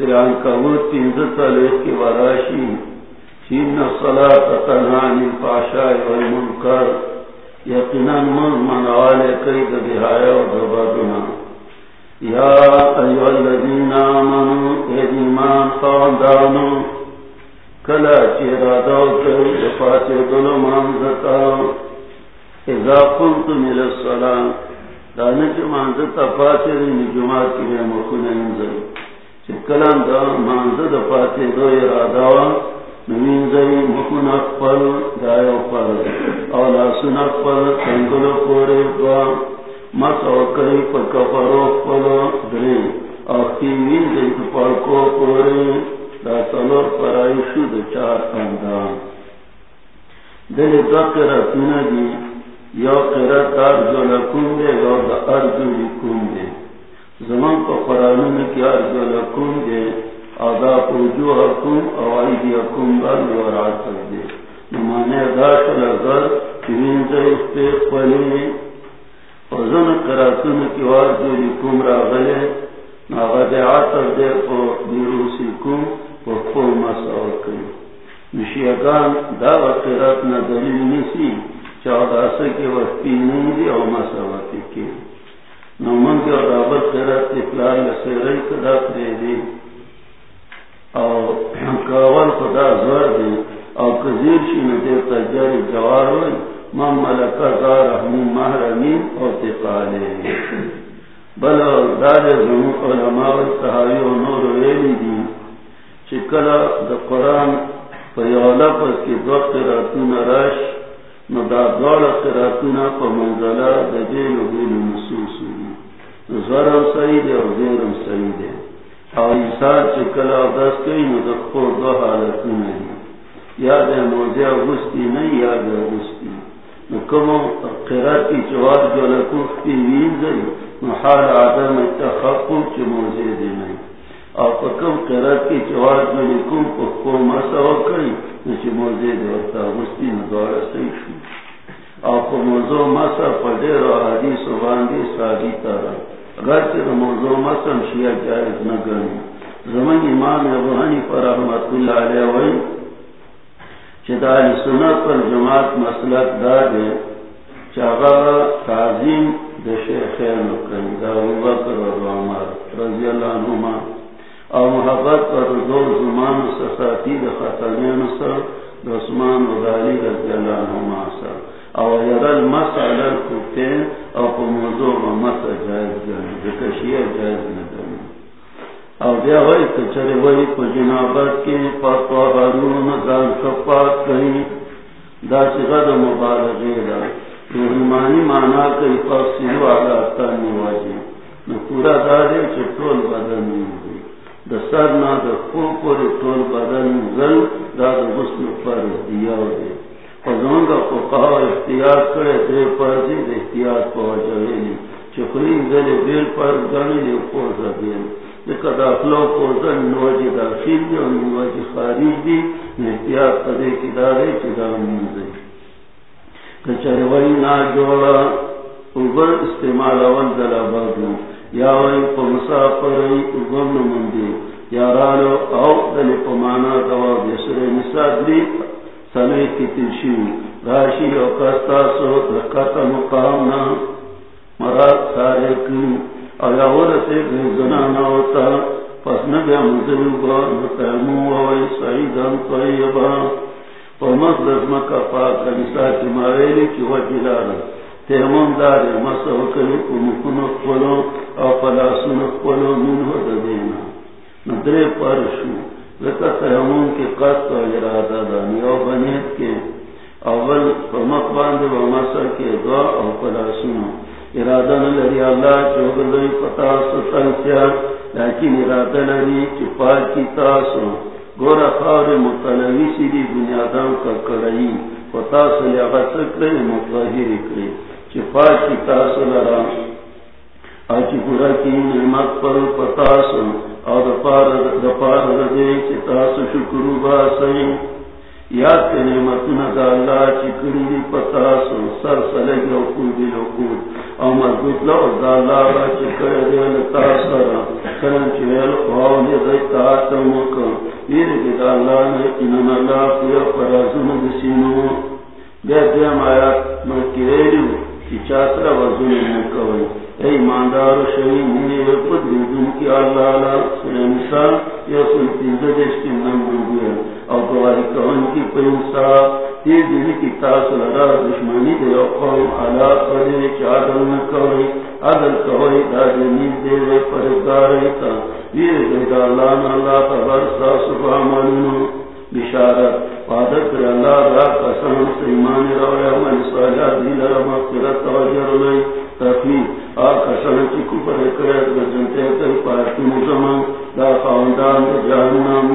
سیال کبوت تین سو چالیس کی وراشی، چین سلا تنہانی پاشا من کر یقیناً من منوالے کئی دہایا اور دبادنا یا ایو آمنوا ایمان خاندانو، کلا چیرا دو کئی دفاتے دلو مانزتا اذا قلتم الاسلام دانچ مانزتا پاتے دنی جماعت کی انزلو کلام دا مانزد فاتے دو اراداوا نمین زی مکن اقبل دایو پر اولا سن اقبل تنگلو پورے با مسو کئی پا کفرو اقبل دری. اخیوین زی پالکو پورے دا سلور پرائی شد چار اندام دل دو قراتون دی یا قرات ارجو لکن دے، یا دا ارجو لکن دے. زمان پا قرانون کی ارجو لکن دے، آدھا پوجو حکم اوائی دی حکم دا بل ورات دے۔ نمانے دا شلگر چوین زی اسپے قلی وزن قراتون کی ارجو لکن را غلے ناغد عاطر دے پو دیروسی کم پو مساو کئی نشیگان دا وقیرات نا دلیل نیسی چاہتا سکے وقتی نہیں او مساواتی کی نومن کے اور رابط کدا دی. کاول خدا زور دی. کزیر جوار ہوئی بل دار زمو علماء صحابی و نور ویلی دی چکلا دا قرآن پس کی دو قراتون راش نو دا قراتون پا منزلہ دا دیل و نصوص. دی زورم سعید و دیرم سعید او ایسار چکلا دست کئی نو دا خور دو حالتون دی یا دا موزی اگستی نی یا دا اگستی نو کمو کی چوار جو لکوخ کی وین زی محال عدم تخقل چی موزی دی نی او پکم قرات کی چوار جو لکوم پکو مسا وکری نو چی موزی دی ورطا غستی ندوارا سیشو او پا موزو مسا پا دیر و حدیث و باندی سادی تارا اگر چی دا موزو مسا مشیع جائز نگرنی امام ابو حنیف رحمت اللہ علیہ وی چی سنت پر جماعت مسلک دا دے چاگا تعظیم دا شیخین کرن دا ابو بکر و عمر رضی اللہ عنہما۔ او محبت پر دور زمان سساتی دا خطانین سر دا عثمان و دالی رضی اللہ عنہما سر۔ او یرل مسعل الکتین او پا موضوع و مسع جائز گرن دکشیه جائز نگرن او بیا وی کچر وی پا جنابت کی پاکوا حرون دان سپاک کئی دا سغد مبالغی دا۔ روحمانی مانا کئی پاسی والا تانی واجی نو پورا دارے چه طول بدن نیوزی دا سر نا دا خوب پوری طول بدن زل، دا دا غسل فرز دیاو دی فزمان دا فقها احتیاط کرے، دے پرزی دا احتیاط پوجوینی چکری زل بیل پر گنی دی پوزا بیل دکا داخلو پوزن نواجی داخل دی و نواجی خارج دی۔ احتیاط قدے کی دارے چی دامن دا منزی کچروئی نا جوڑا اوگر استعمال اول دلا بادو یا وی پا مسافرئی اوگر نمندی یا رالو او دلی پا مانا دوا بیسر نساد لی سنے کی تلشیو راشی او کستاسو دکتا مقامنا مراد سارے کنو او یا ورسے زنانا ہوتا پس نہ نبیا مزلو با نتعمو وی سعیدان طیبا پمس دزمکا پاک رنسا کی ماویلی کی وجلارا تیمون داری مسو کلی کمکن اقبلو او پلاسون اقبلو من ہو دینا ندرے پرشو لکا تیمون کی قصد و ارادہ دانی او بنیت کے اول پمک باندے و مسا کے دعا او پلاسون ارادہ نلری اللہ چوگلوی پتاسو تنسیا لیکن ارادہ لری چپا کی تاسو. گورا خار مطلوی سیدی بنیادان کا کڑائی پتاسو لیاغا سکرے مطلحی رکھرے چپا کی تاسو لرا آچی پورا کی نعمت پر پتاسو او دپار دپار رجے چی شکرو باسئی. یاد کے نعمتنا دا اللہ چی کری دی پتاسو سر سلگ او کودی لو کود. او مربوط لو دا اللہ را چی کری دی لتاسرا کرن چی ویل دی دی تاتا موکا دی دا اللہ نے انن اللہ پویا پرازن دسینو بیا دیم آیات مرکی ویلیو چی چاسرا وزن موکوی ای ماندار شوی منی وپد ریدن کی اللہ علا سنسا یا سلطین دشتی نمبر گویا او گواہی کی تیر دینی کی تاس لگا دشمنی دے قوم علا پڑے چادر میں کوئی عدل کوئی دا جنید دے دے پردارے تا دیر دے اللہ نالا سا سبا منو بشارت فادت دے اللہ را قسم سیمان رویا من ساجا دیل را مغفرت توجر لئی تفید آر قسم چی کفر کرد بجنتے کئی پارتی مزمان دا خواندان دا جہنم.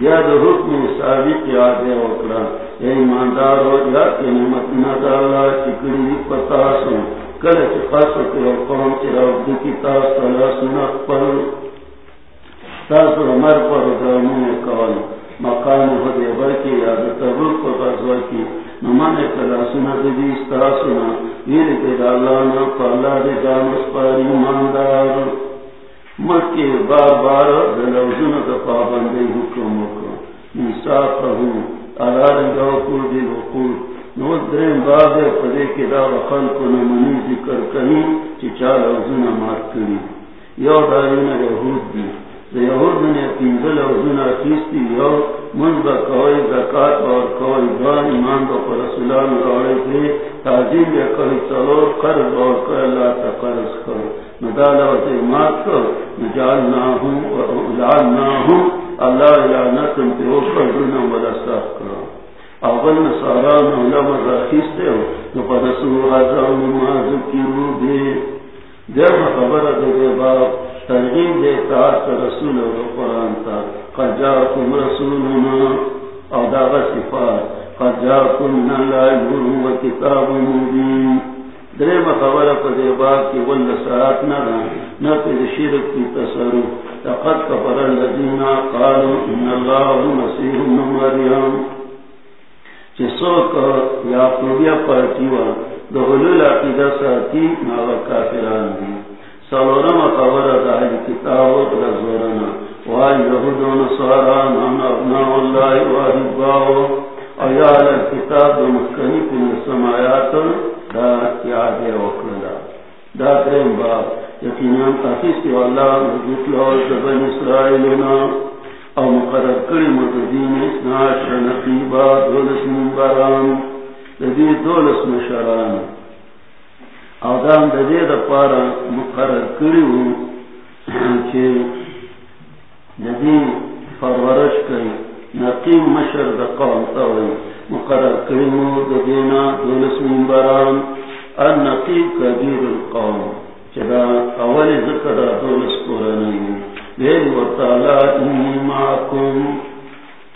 یا دا حکم سابق یاد ہے وکرہ ایماندار ہو جا کے نعمت نہ ڈالا چکڑی پتا سو کل چپاس کے قوم کے رب کی تاس تلا سنا پر تاس مر پر گرموں کال مکان ہو دے بر کی یاد تبرک پر غزوہ کی نمان کلا سنا دی ستا سنا ویر کے ڈالا نہ پالا دے جان اس پر ایماندار مت کے بار بار دلوزن کا پابندی حکم کو انصاف ہوں نو درین باب پدے کے دا خلق نمانی ذکر کہیں چی چار اوزن مات کری. یو دارین یہود دی. من با کوئی اور کوئی ایمان با پر رسولان روڑے تھے یا کوئی قرض اور کوئی اللہ تا قرض ندالا وزی مات اللہ صاف کرو۔ اول نصارا ہو رسول ما دے۔ جب خبر دے ترغیب دے تاعت رسول و قرآن تا. قد جاکم رسولنا او داغ صفات. قد جاکم نلائل و کتاب مبین. درم خبر پدے باب کی ول ساعت نہ رہا. نہ پھر شرک کی تصرف. لقد كفر الذين قالوا ان الله المسيح ابن مريم چسوک یا پوریا پارٹی وا. دہلول عقیدہ ساتھی ناوا کافران دی. سالورم خبر دہل کتاب رزورنا وای یہود و نصارا نام ابناء اللہ واحباو ایال کتاب مکنی کن سمایات دا یاد وکلا دا درم باب یقیناً تحفیظ کی واللہ مجھوط لہو زبن اسرائیلنا او مقرر کری مددین اسناش نقیبا دولس منبران لدی دولس مشران. او دام ددی دا پارا مقرر کری ہو چه لدی فرورش کری نقیم مشر دا قوم تاوی مقرر کری مددینا دولس منبران. ان النقیب کبیر القوم چدا اول ذکر دولس قرآنی لین و تعالی انی معکم.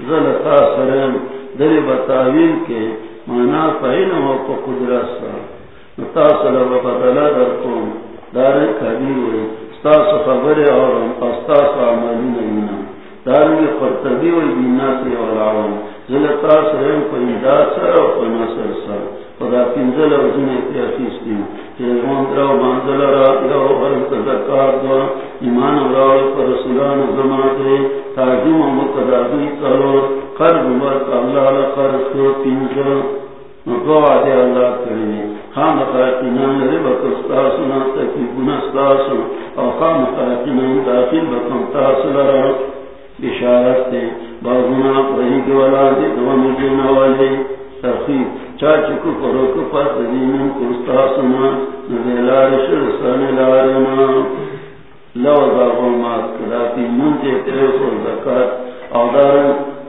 ظلطا سرم دل بتاویل کے مانا فین و قدرت سا نتاصل و بدلا در قوم دار کبیر ستاس خبر اور استاس عملی نینا دارنگی قرطبی و بیناسی والعوام ظلطا سرم فیداد سر و فناصر سر خدا پنزل و جن احتیاقیستی کہ مندر و منزل را یو حرم تذکار دو ایمان و راوی پر رسولان زمانے تاجیم و مقدادی تلو قرب مرک اللہ لقرد کو پنزل نقو عدی اللہ کرنے خام خاکینان ربک استاسنا تکیبون استاسنا او خام خاکینان داخل بکم تاصل را بشارت دے بازنا پرہی گوالا دے دو مجھن والے ترخیب چاچ کو کرو کو پات دین کو استاسنا نذلار لارما لو ذا ما کلا تی من تے زکات. او دار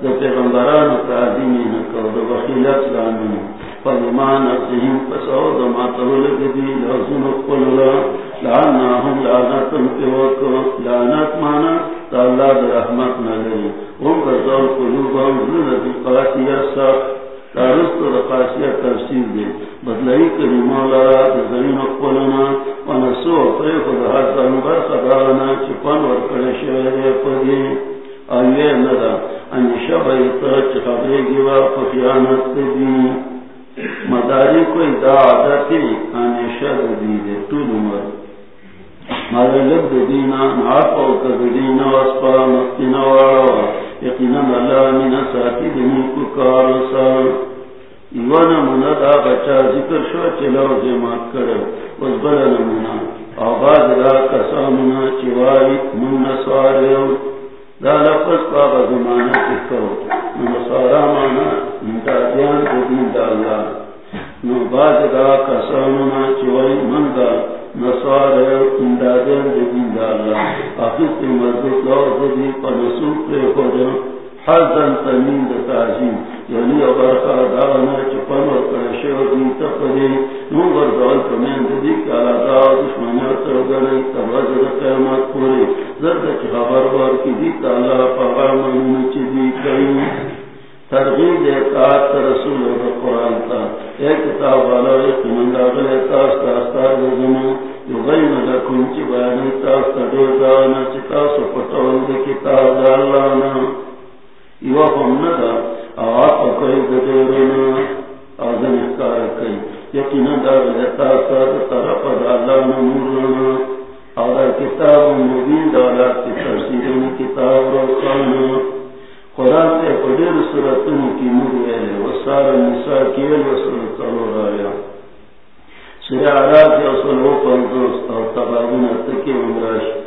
دے پیغمبران تعظیم نہ کرو دو بخیلت لانو فلمان ذہن پسو دو ما تول گدی لازم قللا لعناهم لعنتم کے وقت لعنت مانا اللہ رحمت نہ لے ہم رضا قلوبهم ذل قاسیہ صاحب تارست و رقاسیہ ترسیل دے بدلائی کری مولا اقبلنا و نسو اپری خود حد خدانا چپن ورکڑ شہر پدی آئیے ندا. انی شبیتا چی خبری گیوا پخیانت دی مداری کوئی دا عادتی انی شد دی دے طول عمر مالا لب دینا نعاق و کبدینا واسپا مقتنا واروا یقینا اللہ من ساتی دنی کو کارسا ایوانا منا دا بچا ذکر شو چلاو جماعت کرو. وز بلا نمونا. آغاز دا کسامنا چوائی من نسواریو دا لفظ پاگا زمانہ کتو نصارا مانا مدادیان کو دین دا اللہ نو باز دا کسانونا چوائی من دا نصارا مدادیان کو اللہ اخیص مردو کلاو دا دی پا نصور پر خودم حزن تنین یعنی دا تاجیم یعنی ابرخا دانا چپن و کرشو دی تقدی نو بردال کمین دی کالا دا دشمنیت رگلی تبازر قیمت پوری زرد چی خبر بار کی دی تالا پاغامن چی دی کئی ترغیب اطاعت رسول و قرآن تا. ایک کتاب والا ایک منگا غلی تاس تاستا دزمو یغین لکن چی بیانی تاس تدیر دانا چی تاسو پتول دی کتاب دا اللہ نا. یو فم ندا آوات کئی ددیرنا آزن احکار کئی یکی ندا غلی تاس تا طرف دا اللہ نا مورنا آدھا کتاب مبین دالا کی ترسیدن کتاب روکانا قرآن سے قدر سورتوں کی مدویلے وسار النساء کیل وصول قرور آیا سورہ عراق یا صلو پندوست اور تبابون اتکی امراش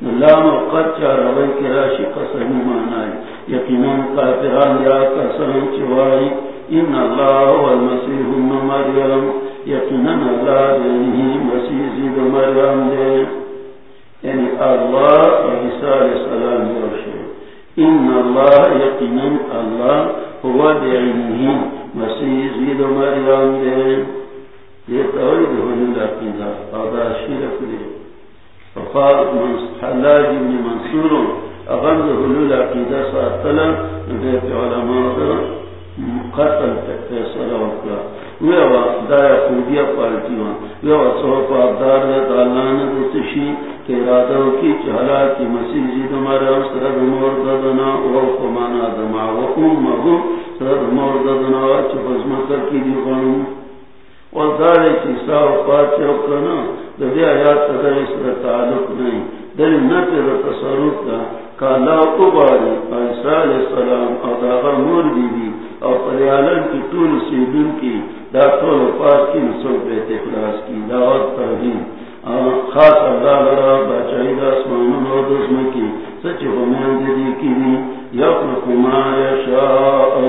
شوئے اللہ موقت چا روی کی راشی قسمی مانائی یقیناً کافران یا قسم چوائی ان اللہ والمسیح ابن مریم یقیناً اللہ دینہی مسیح زید مریم دے یعنی اللہ عیسیٰ علیہ السلام یوشے ان اللہ یقیناً اللہ ہوا دعینہی مسیح زید مریم دے یہ توید ہونے لکیدہ آدھا شرک دے فقال حلاج ابن منصور اغند حلول عقیدہ ساتلا ندیت علماء دا قتل فیصلہ وکلا ویوا دا یقودیہ پالتی ہاں، وان ویوا سوپا عبدار دا تعالیٰ دتشی کہ ارادہ کی چہلا کی مسیح جی زید مریم ہاں سرد مرددنا وقمانا دمع وقمہو سرد مرددنا وچ بزمکر کی دیوانوں. دی غنو وزار چیسا وفات چوکنا ددی آیات تدر اس تعلق نہیں۔ دل نتر تصرف کا، کالا اباری عیسیٰ علیہ السلام اور داغا مور بی بی اور پریالن کی طول سیدن کی، دا طول پاک کی نصر بیت اخلاص کی، دعوت ترہیم خاص اللہ لرا بچائی دا اسمان و دزم کی سچ غمین دیدی کی دی۔ یخلق ما یشاء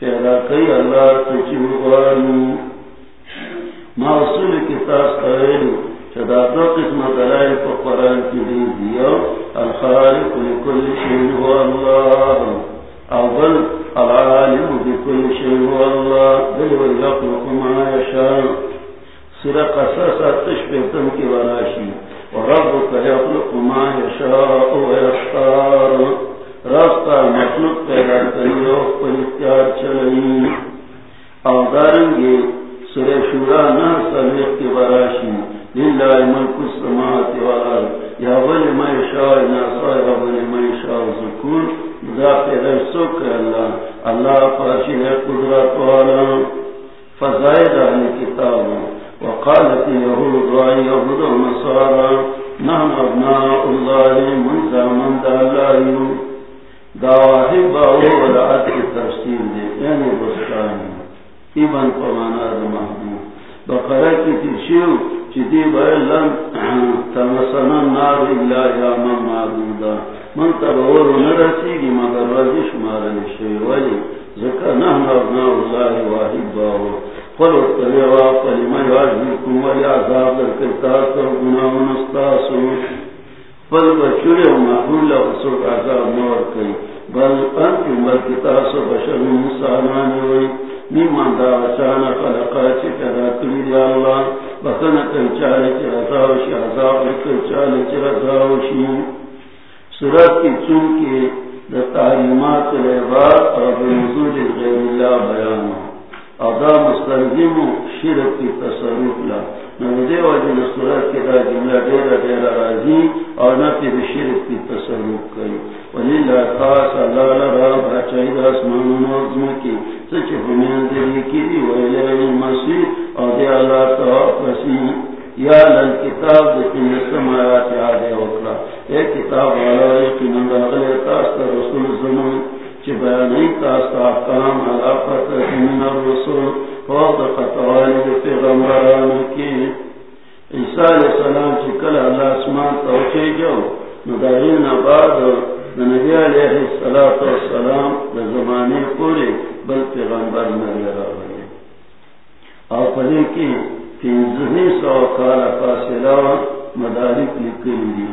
پیدا کئی اللہ سچ مغانی موصول کی تاس قائلو چدا دو قسم دلائی پا قرآن کی دی دیو الخالق لکل شیء هو اللہ اول العالم بكل شيء هو الله، بل ويخلق ما يشاء سورة قصص تشبه کی وراشی وربك يخلق ما يشاء ويختار رب مخلوق پیدا کریو پر اختیار چلئی او دارنگی سورہ شورا نہ سلیق کی وراشی للہ ملک السماوات والارض. یا ولی ما يشاء ناصر ولی ما يشاء ذکور دا پیدا سوک اللہ. اللہ پاشی ہے قدرت والا. فضائد اہل کتاب. وقالت یہود و یہود و نحن ابناء اللہ منزا من دا اللہ. دا واحد باو ولعات کی تفسیر دے. یعنی ایبن پمانا دا محبوب بقرہ کی تشیو چیدی بھائی لن تمسنا نار اللہ یا من معبودا. من تبور نرسی گی مگر رجش مارن شوی ولی ذکر نحن ابناء اللہ واحد باو قلو تلیوا قلما یعجبکم ولی عذاب در کتاتا گناہ منستاسو بل بچوری و محبول لفسوک عذاب مور کئی بل انتی ملکتاسو بشر مسانانی وی. نیمان دا خلقا چی پیدا کری دی اللہ چی رضاوشی عذاب چی رضاوشی سورت کی چون کے دا تعلیمات اور بنزول غیر اللہ بیان ادا مستلزم شرک کی تصرف لا. سورت کے دا جملہ دیرہ دیرہ راضی اور کی تصرف وللہ خاص اللہ لرا بچائی دا اسمان نوزم کی سچ ہمین دلی کی دی ویلے مسیح اور دی اللہ تا رسی یا لن کتاب دیکھیں سمایات آدھے وقلا اے کتاب والا یقین انداغلے تاستا رسول زمان چی بیانی تاستا احکام علاقات من الرسول فوق قطوالی دی پیغمبران کی عیسیٰ علیہ السلام چی کل اللہ اسمان توچے جو ندارین بعد نبی علیہ السلام دا زمانے پورے بل پیغمبر نبی راوی اور پدے کی پینزہی سو کال فاصلہ مدارک لکلی دی۔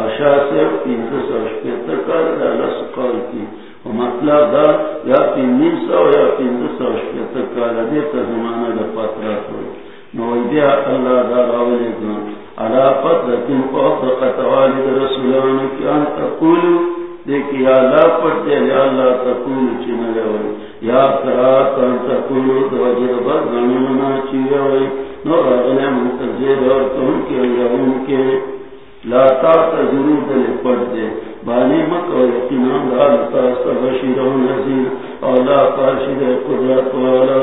آشا سے پینز سو شپیت کال دا لس کال کی۔ و مطلب دا یا پینزی سو یا پینز سو شپیت کال دیتا زمانہ دا پاترات ہوئی نوی اللہ دا راولی گا۔ علا پترتن پاک قطوالی دا رسولان کی انتا دیکھ، یا اللہ پت دے یا اللہ تقولو چی نگوئی یا کرات انتا قولو دو جربت غنونا چی نگوئی نو اغلی منتظر اور تم کے یہون کے۔ لا تعتذرو دل پڑ دے بانی مت مکو یقینان دالتا سبشیر و نزیر اور لا پاشد قدرت والا۔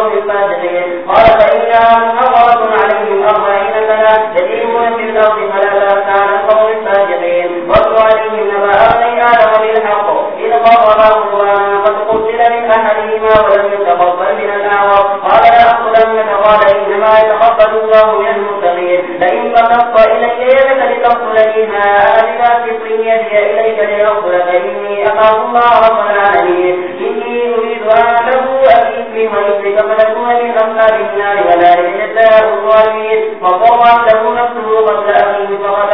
وبين القوم الفاسقين قال فإنها محرمة عليهم أربعين سنة يتيمون في الأرض فلا تأتى على القوم الفاسقين واتل عليهم نبأ أبني آدم بالحق إذ قربا قربانا قد قتل من أحدهما ولم يتقبل من الآخر قال لأقتلنك قال إنما يتقبل الله من المتقين لئن بسطت إلي يدك لتقتلني ما أنا بباسط يدي إليك لأقتلك إني أخاف الله رب العالمين إني أريد أن تبوء بإثمي وإثمك فتكون من أصحاب النار وذلك جزاء الظالمين فطوعت له نفسه قتل أخيه فقتله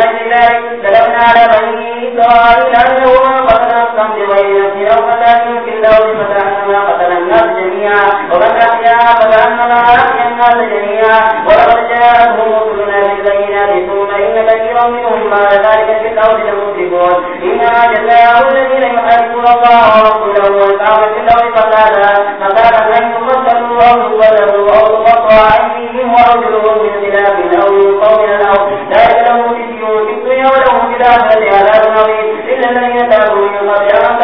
النازلين من أجل ذلك سلمنا على بني إسرائيل أنه من قتل نفسا بغير نفس أو فساد في الأرض فكأنما قتل الناس جميعا ومن أحياها فكأنما أحيا الناس جميعا ولقد جاءتهم رسلنا بالبينات ثم إن كثيرا منهم بعد ذلك في الأرض لمسرفون إنما جزاء الذين يحاربون الله ورسوله والكعبة في الأرض فسادا فسادا أن يقتلوا أو يقتلوا أو تقطع أيديهم وأرجلهم من خلاف أو يلقوا من الأرض ذلك لهم خزي في الدنيا ولهم في الآخرة عذاب عظيم إلا الذين تابوا من قبل أن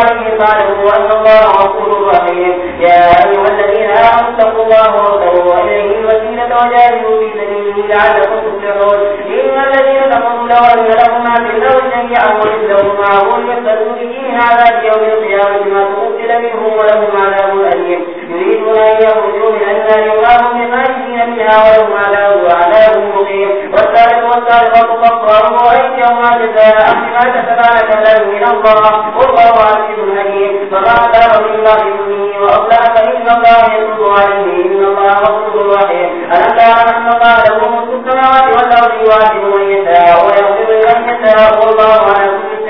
تقتلوا عليهم فاعلموا أن الله غفور رحيم يا أيها الذين آمنوا اتقوا الله وابتغوا إليه الوسيلة وجاهدوا في سبيله لعلكم تفلحون إن الذين كفروا لو أن لهم ما في الأرض جميعا ومثله معه ليفتدوا به هذا عذاب يوم القيامة ما تقبل منهم ولهم عذاب أليم يريدون أن يخرجوا من النار وما هم بخارجين ولهم عذاب عذاب مقيم. والسارق والسارقة فاقطعوا أيديهما جزاء. بما كسبا نكالا من الله. والله عزيز حكيم. فمن تاب من بعد ظلمه وأصلح فإن الله يتوب عليه. إن الله غفور رحيم. ألم تر أن الله له ملك السماوات والأرض يعذب من يشاء ويغفر لمن يشاء. والله على كل شيء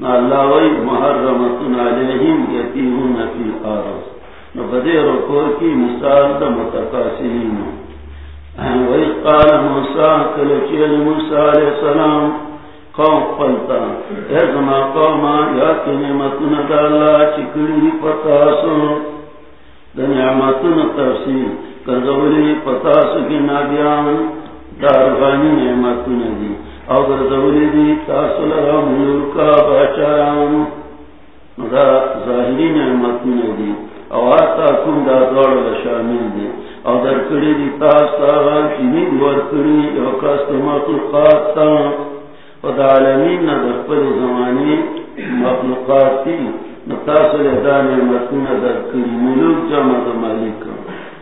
دلاش نالاوی محرمتن علیہم یتیہون فی آرس نبدی رکو کی مثال دا متقاسلین ویس قال موسیٰ کلچیل موسیٰ علیہ السلام، قوم قلتا ایزما قوما یا کی نعمتن دا اللہ چکلی پتاسو۔ نعمتون تفصیل کرزولی پتا سکی نابیان دارغانی نعمتون دی۔ او کرزولی دی تاصل را ملوکا باچایان دا ظاہری نعمتون دی او آتا کن دا دوڑ شامل دی او در کری دی تاس تاغا چینی دور کری او کاست مخلوقات تا۔ و دا عالمین نا در پر زمانی مخلوقات تی۔ نتاصل دا نعمتون در کری ملوک جمع دا ملک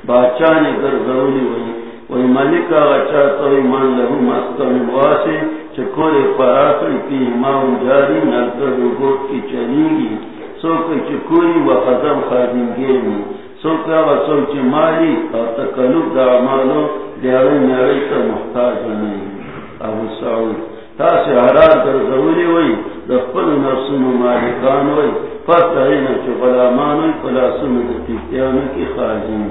باچانی در ضروری وی وی ملک آغا چاہتا وی من لہو مستم واسی چکور پراکر کی امام جاری نلتر روگوت کی چلیگی سوک چکوری و خزم خادم گیمی سوک آغا سوک چی مالی اور تکلوب دا عمالو دیارن نیاری تا محتاج نہیں ابو سعود، تا تاسی حرار در ضروری وی دخپل نفسن مالکان وی فتحینا چو غلامان وی فلاسن کی خاجین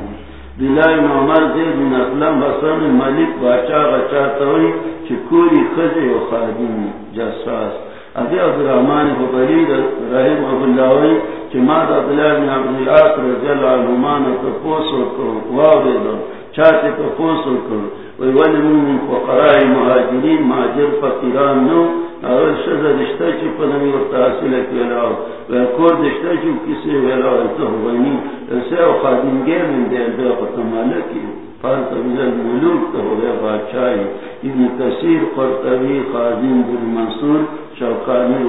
دلائی محمد زید من اسلام حسن ملک باچا غچا توی چکوری خزی و خادم جساس. ابی عبدالرحمن خبری رحم ابو اللہوی چی ما ماد عبداللہ بن عبدالعاق رضی اللہ عنہمان تپوسو کرو واوری دو چاہتے تپوسو کرو وی ولی من فقرائی مہاجرین، مہاجر فقیران نو اور شد رشتہ چی پنمی و تحصیل کیلاو وی رشتہ چی کسی ویلاو ایسے او خادم گیر من دیر دیر بادشاہی ابن کثیر خادم بن منصور شوقانی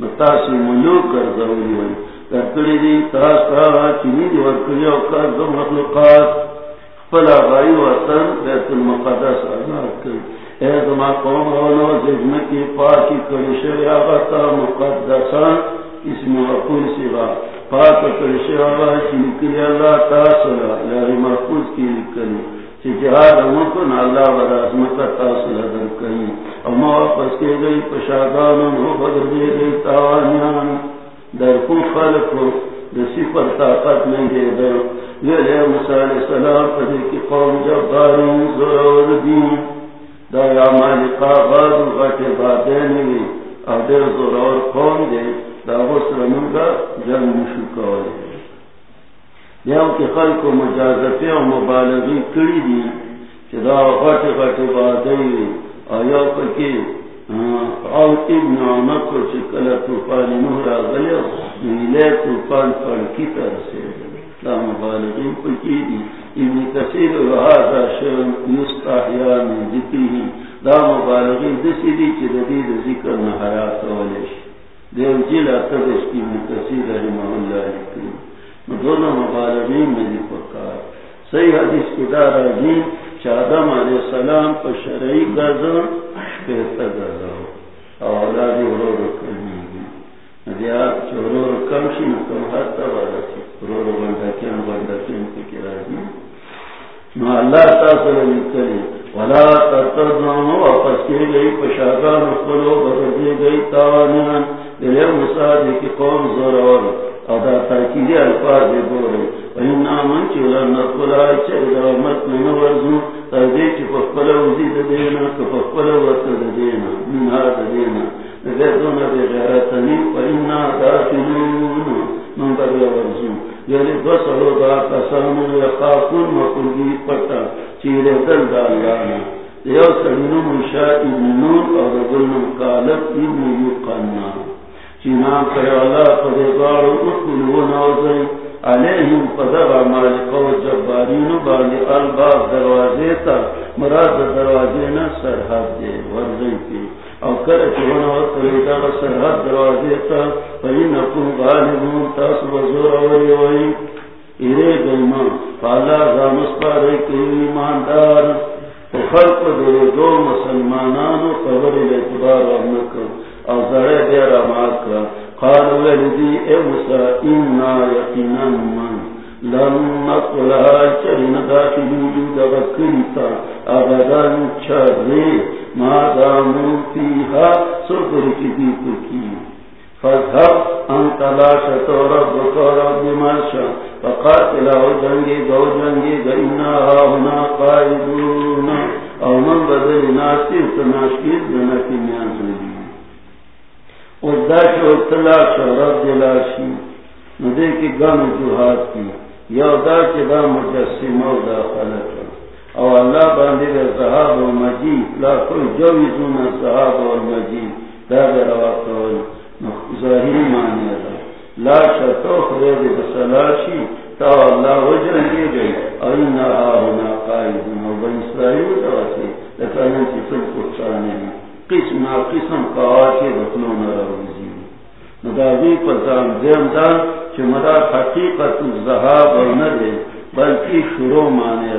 متاسی ملوک کر ہوئی کرکڑی دی تاس چینی دی دو مخلوقات. فلا غائی وطن بیت المقدس آزاد کر اے دما قوم رونو زجمکی پاکی کرشوی آغتا مقدسان اسم سوا. پاک کرشوی آغا اللہ محفوظ کی لکلی چی جہاد اللہ در کئی اما واپس کے گئی پشاگانوں ہو بدر دے گئی تاوانیان. در کو خلقو دسی پر طاقت نہیں دے در یہ لے موسیٰ کی قوم ضرور دین. دا یا مالکا غادو غاٹے بادینی وی او دیر ضرور قوم دے، دا غسر منگا جنگ یاو کی خلق و و مبالغی کری دی، چی دا وی پکی او ابن کو چکل توفان پڑکی ترسے دا مبالغین پکی دی ابن کثیر و هذا شرم من دا مبالغین دسی دی ذکر دیو کی رحمہ اللہ دونوں مبالغین میں دی پکار صحیح حدیث کی دار عجیم چادم علیہ السلام پر شرعی گزر بہتر گزر اولادی حد رو بندکین بندکین پکی راجی نو اللہ تاثر نکلی ولا ترتدنو واپس کی گئی پشاگان اخلو بدردی گئی تاوانیان دلے مسادی جی کی قوم زورور ادا تاکیدی الفاظ بورے وینا من چولا نقلا چیدا مت من تردی چی پخپلا وزید دینا کپخپلا ورد دینا من دینا۔ نگردون دی غیرتنی وینا داخلون من بر یعنی دو سلو دا کسانو یخافون مقلگی پتا، چیرے دل دا اللہ یو سنو مشاہ ابن نور اور دلن کالت ابن یقنا. چینام کرے اللہ پدے بارو علیہم پدغ مالکو جبارین باندی الباب دروازے تا، مراد دروازے نا سرحد دے ورزی پی او کرے چونا وطلی دا سرحد دروازے تا فین اکن غالبون تاس بزور اولی وئی ایرے گلما فالا زامس پارے کی ایماندار. خلق دے دو مسلمانانو قبر الاعتبار ورنکر او زرے دیر آماد کرا. قالوا اے موسیٰ، انا یقینا من. لم نقلها چرین داخل وجود غکلتا ابدا چرے ما دامو فیها کی تکی فذهب انت لا شتو ربك رب مرشا جنگی دو جنگی قائدون. او من بدل میان اطلاع دلاشی ندے کی گن وجوہات کی. یو دا دا دا خلق. او اللہ باندی دے صحاب و مجید، لا کل جویزون صحاب و مجید. دا دے روا ظاہری معنی دا. لا شتو خرید بسلاشی تا اللہ وجہ کی گئی اینا آہنا قائدون. و بن اسرائیل دا واسی لکھانا چی سب کچھ آنے قسم قسم قواتی دخلون روزی مدادی پتام دیم دا چی مدا حقیقت الزہاب و ندے بلکی شروع مانے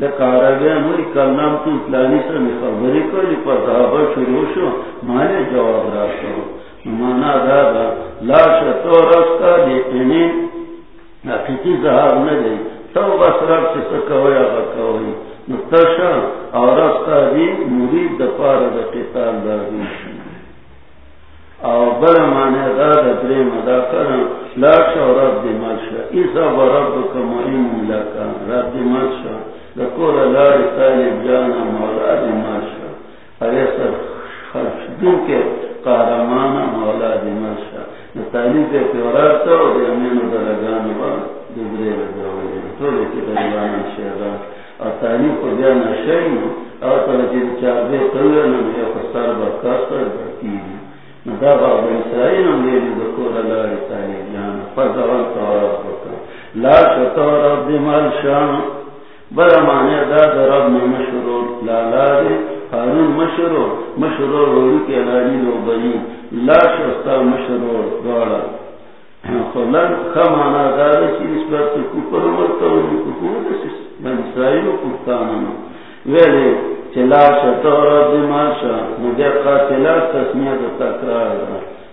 دا مری کلنام تو خبری پر صحابہ شروع شو مانے جواب راشو۔ مانا دادا لاش تو رستا دیتنی حقیقی زہار تو بس رب سے آگا کوئی۔ نتشا اور رستا دی مرید دپار دا قتال دا دیشن او بل مانے درے مدا کرن لاش اور رب دی ملشا ایسا و رب کمائیم رب دی ملشا دکور لاری طالب جانا مولا دی ماشا ایسا خرش دن کے قارمانا مولا دی ماشا طالب کے پیورات و دی امین و درگان با دبرے لگوئے تولی کی درگانا شیرا اور طالب کو دیانا شیئنو اور طالب چابے قلوینا یا خسار برکاسر برکیدی دا باب اسرائیل ہم لیلی دکور لاری طالب جانا۔ فضوان توارا بکا لا شطور رب دی مال شانا بڑا مانے دا درب میں مشرور لالا دے ہارون مشرور مشرور روڑی کے لاری لو بنی، لا شستا مشرور دوڑا خلن خمانا دا دا چی اس پر تو کپر مرتا ہوئی کپر دا سی من اسرائیل و کپتانا ویلے چلا شتا رب ماشا مجھے قاتلہ تسمیت تکرار۔ دا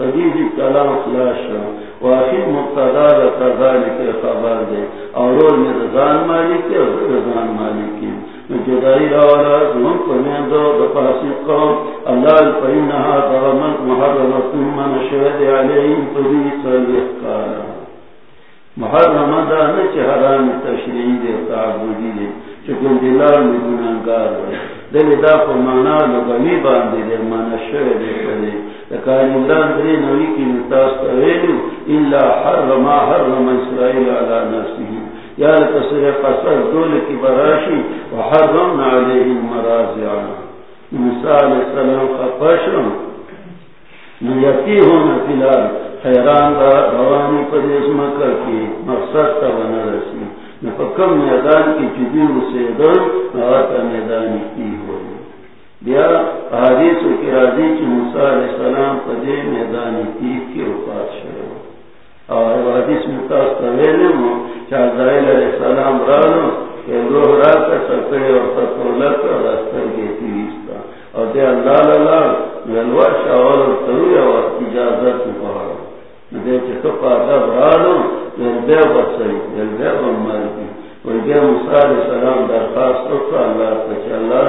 تدیدی کلام خلاشا واحد مقتدا کذالک خبر دے. اور رول میں رضان مالک اور رضان مالک جدائی راولا زمان پرمین دو دفاسی قوم. اللہ فإنہا ضرمت محرمت من شہد علیہم فبی صلیح کالا محرمت دانا چھ حرام تشریعی دے تعبودی دے. چکن دلال میں گنانگار دے دل دا پرمانا لگمی باندے دے من شہد علیہم دری نوی کی نتاس تویلو الا حرم حرم اسرائیل علی نفسه. یا لکسر قصر دول کی براشی وحرمنا علیہ مرازعنا موسیٰ علیہ السلام خفاشم نیتی ہونا فلال حیران دا روانی پر اس مکر کی مقصد تا بنا رسی نفکم میدان کی جدیو سیدن نواتا میدانی کی ہوئی۔ بیا حدیث کی راضی کی موسیٰ علیہ السلام پدے میدانی تیف کی وفات شروع۔ اور حدیث متاس طویلے مو چاہدائل علیہ السلام رانو کہ روح را کا سکڑے اور فتولت اور استر کے تیویستا اور دے اللہ للا ملوہ شاول اور تروی اور اجازت پہاڑا دے چھتو پادب رانو دل بے بسری بمار کی علیہ السلام درخواست اکتا اللہ کچھ اللہ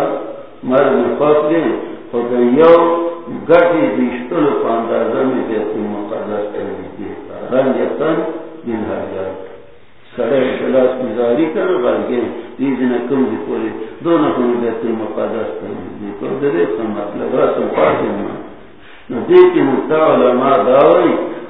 خود یو گٹی دیشتل پاندازہ میں کرنی دیتا دن سڑے شلاس مزاری کر بلکہ کم دی مقدس کرنی دیتا مطلب رسم نو علماء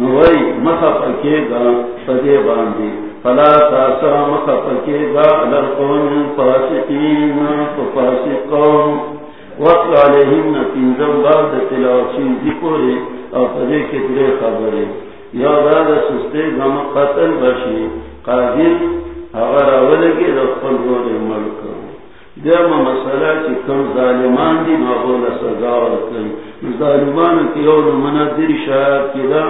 نوائی مخا پکے گا پدے باندی فلا تاسا مخا پکے گا لرقون فاسقین فاسقون. وقت علیہم نتینزم بعد تلاوچین ذکوری اور پدے کترے خبرے. یا داد سستے گم قتل بشی. قادر اگر اولگی رفل گوڑے ملک. دیما مسئلہ چی کم ظالمان دی مابولا سزا ورکن. ظالمان کی یول منا دیر شاید کی دا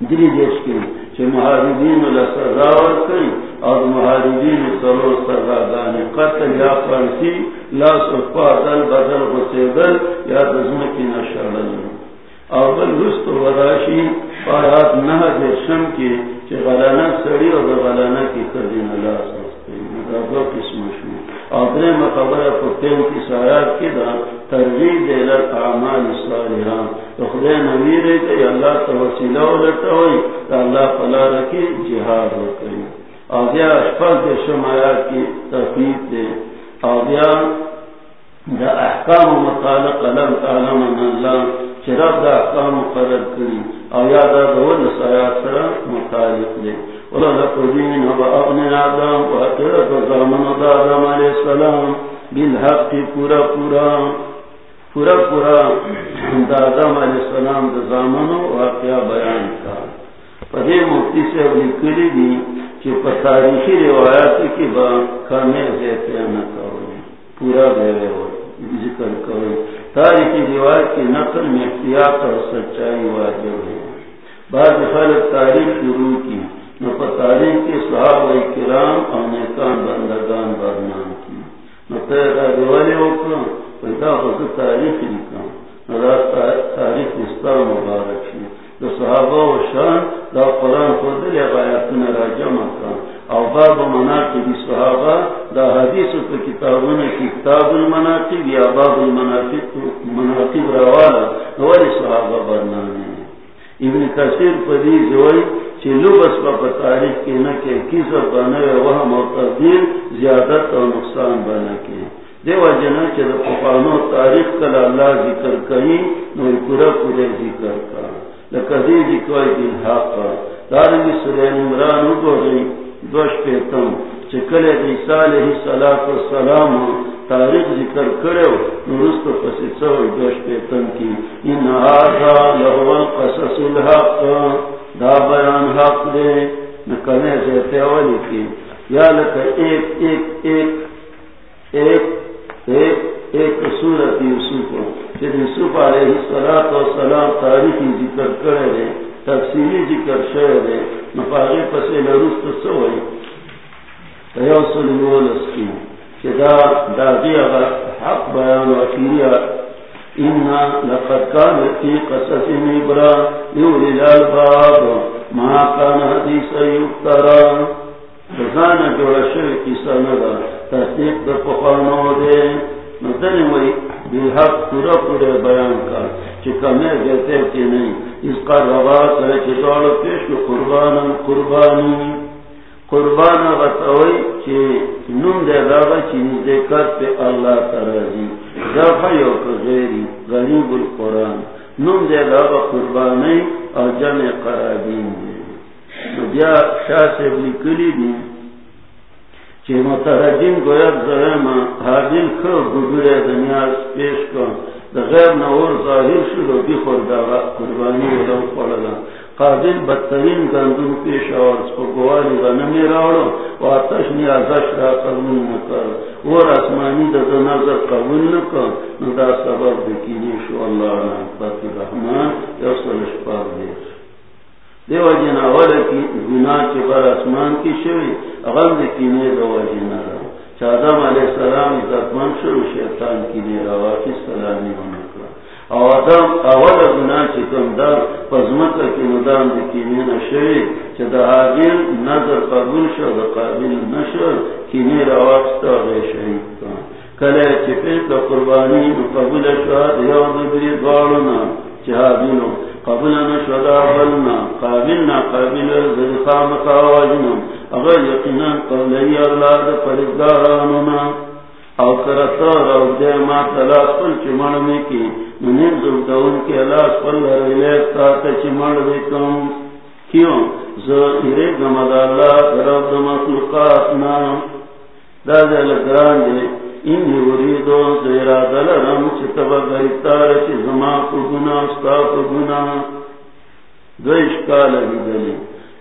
دری دیش کی چی محاربین اللہ سزا ورکن اور محاربین سلو سزا دانی قتل یا فرسی لا سفا دل بدل غسیدل یا دزمکی نشالل اول رست و راشی پایات نہ دے شم کی چی غلانہ سڑی اور غلانہ کی کردین اللہ سستے دو قسم شو اپنے مقبر پتین کی سایات کی دا ترغیب دے لر اعمال صالحان۔ تو خدای نبی رے کہ اللہ توسیلہ لٹا ہوئی، تو اللہ پلا رکھی، جہاد ہو کری آگیا اشفال دے شمایات کی تفید دے۔ آگیا دا احکام مطالق لم تعلم ان اللہ چراب دا احکام مقرر کری۔ آیا دا دول سایات سرا مطالق دے۔ ولقدين وأغنى آدم وأترك زمن آدم عليه السلام بالحق پورا پورا پورا پورا آدم علیہ السلام دا زمن واقعہ بیان کا پدے مفتی سے دی کہ تاریخی روایات کی با کھانے دیتے نہ کرو پورا دے ہو ذکر کرو تاریخی روایت کی نقل میں احتیاط اور سچائی واجب ہے بعض خلق تاریخ شروع کی۔ نو پتاری کے صحابہ کرام اور نیکان بندگان برنام کی۔ نو تیرا دیوالی اوکا پیدا خود تاریخ لکھا نو تاریخ استا مبارک شی۔ دو صحابہ و شان دا قرآن خود لی غایتنا را جمع کا او باب مناقب صحابہ دا حدیث پا کتابون کی کتاب المناقب یا باب المناقب روالا دواری صحابہ برنامی ابن کثیر پدی زوئی چلو بس پا تاریخ کی نہ کہ کس اور بنے وہم اور تبدیل زیادت اور نقصان بنا کے دیو جنا کے پپانو تاریخ کل اللہ ذکر کہیں، نو پورا پورے ذکر کا۔ لکدی ذکر دل حق دارنگی سورہ عمران کو گئی دوش پیتم چکل عیسیٰ علیہ الصلوۃ والسلام تاریخ ذکر کرو نورست پس سو دوش پیتم کی۔ ان هذا لهو قصص الحق۔ دا بیان حق دے، نہ نکنے سے تیوالی کی۔ یا لکا ایک ایک ایک ایک ایک ایک سورت یوسف۔ جب یوسف علیہ السلام و سلام تاریخی ذکر کرے دے، تفصیلی ذکر شعر دے نفاغی پسے لرست سوئی تیوصل مولس کی، کہ دا دا دیگا حق بیان و اکیریہ لقد كان في إبرا يولي الألباب ما كان حديثا يفترى فزانا جوڑا تصدیق پخانو دے مدنی وی بالحق پورا پورا بیان کا چکا میں گئتے کہ نہیں اس کا روات ہے کہ دوڑا پیش قربانا قربانی قربان بتوئی چی نون دے داغا چی نزدے پہ اللہ ترازی. دفع یو کغیری غریب القرآن. نون دے داغا قربانی اور جمع قرابین دے. بیا شاہ سے بلکلی دی چی مترجم گوید زرما حاضر خر گزرے دنیا پیش کن. دا غیر نور ظاہر شدو بی خور داغا قربانی ودو پڑلا قابل بدترین گندم پیش اور اس کو گوالی غنمی راوڑو و آتش نیازش را قبول نکر اور اسمانی دا دا نظر قبول نکر ندا سبب بکینی شو اللہ نعبت رحمان یوصلش پاک دیر. دیو جنا والا کی گناہ چی بر اسمان کی شوی، غم دکینے دو جنا را چادم علیہ السلام عزت من شروع شیطان کی نیرا واقعی سلامی ہونا آدم اول گناہ چکم دا پزمت کی ندام دی مینا شوی چا دا حاجر نظر قبول شو قابل نشو قربانی قبول شو دوارنا چی قبول نشو دا بلنا قابل نا قابل اگر یقینا قبلی اللہ دا او کرتا رو دے ما تلاس پل چی مرمی کی منیر زلتا ان کے علاس پل ریلیت تاتا چی مرمی کم. کیوں زو ایرے گمد اللہ رب دا مخلوقاتنا دا دے لگران دے انی وریدو زیرا دلرم چی تبا گریتار چی زما کو گنا ستا کو گنا دو اشکال ابی دلی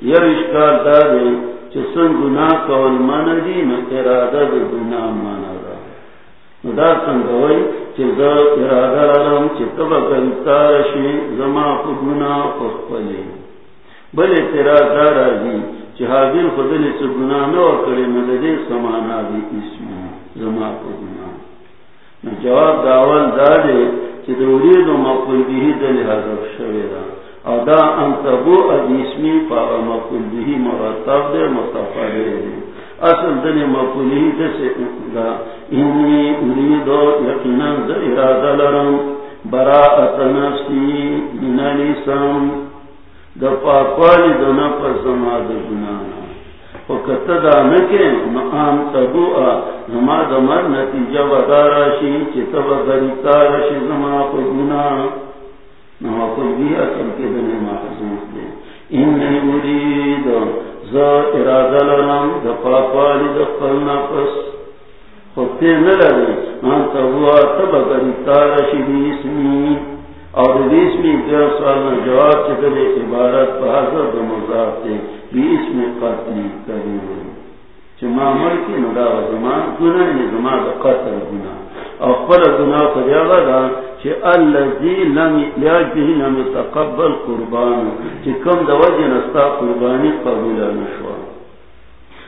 یو اشکال دا دے چی سن گناہ کول من دی نا ارادہ دا گناہ مانا دا دا سنگوئی چی دا ارادہ لرم چی تبا گریتارشی زما خودنا خودپلی بل اعتراض دارا جی چی حابیل خودلی چی گناہ نو کری مددی سمانا دی اسمی زما خودنا جواب داول دا دارے چی دورید و مقل بیہی دلی حضر شویدہ او دا انتبو ادیسمی پا مقل بیہی مرتب دے متفر دے اصل دن مقولی دسے دا انی اریدو یقینا دا ارادہ لرم۔ براعت نفسی بنالی سم دا پاکوالی دا نفس زما دا گنانا وقت دا نکے نعام تبوعا۔ زما دا مر نتیجہ ودارا شی چی تبا شی زما پا گنانا نما قلبی اصل کے دن محسوس دے انی اریدو ارادہ لرم دفا پالی دفل نفس خودتے نلرم ہوا تبا اور جواب چکلے عبارت پا حضر دو مضافتے بیسمی قتلی کری چما ملکی ندا و زمان گناہ دا قتل گناہ او خپل گناہ کو دا لم قربان چی کم وجه نستا قربانی قبول نشوا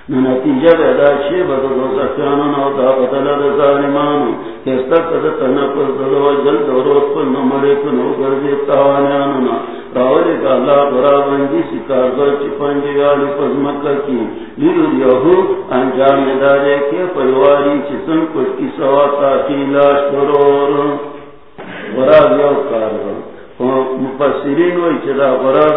نتیجہ بیدا چی بدا دو نو دا بدل دا ظالمانو. کستا دلو نمڑے کنو گردی تاوانیانو نا راولی کا اللہ برا بندی سکار مکہ کی لیو دیہو انجام دارے کے پریواری کچھ کی سوا تاکی لاش مفسرین وی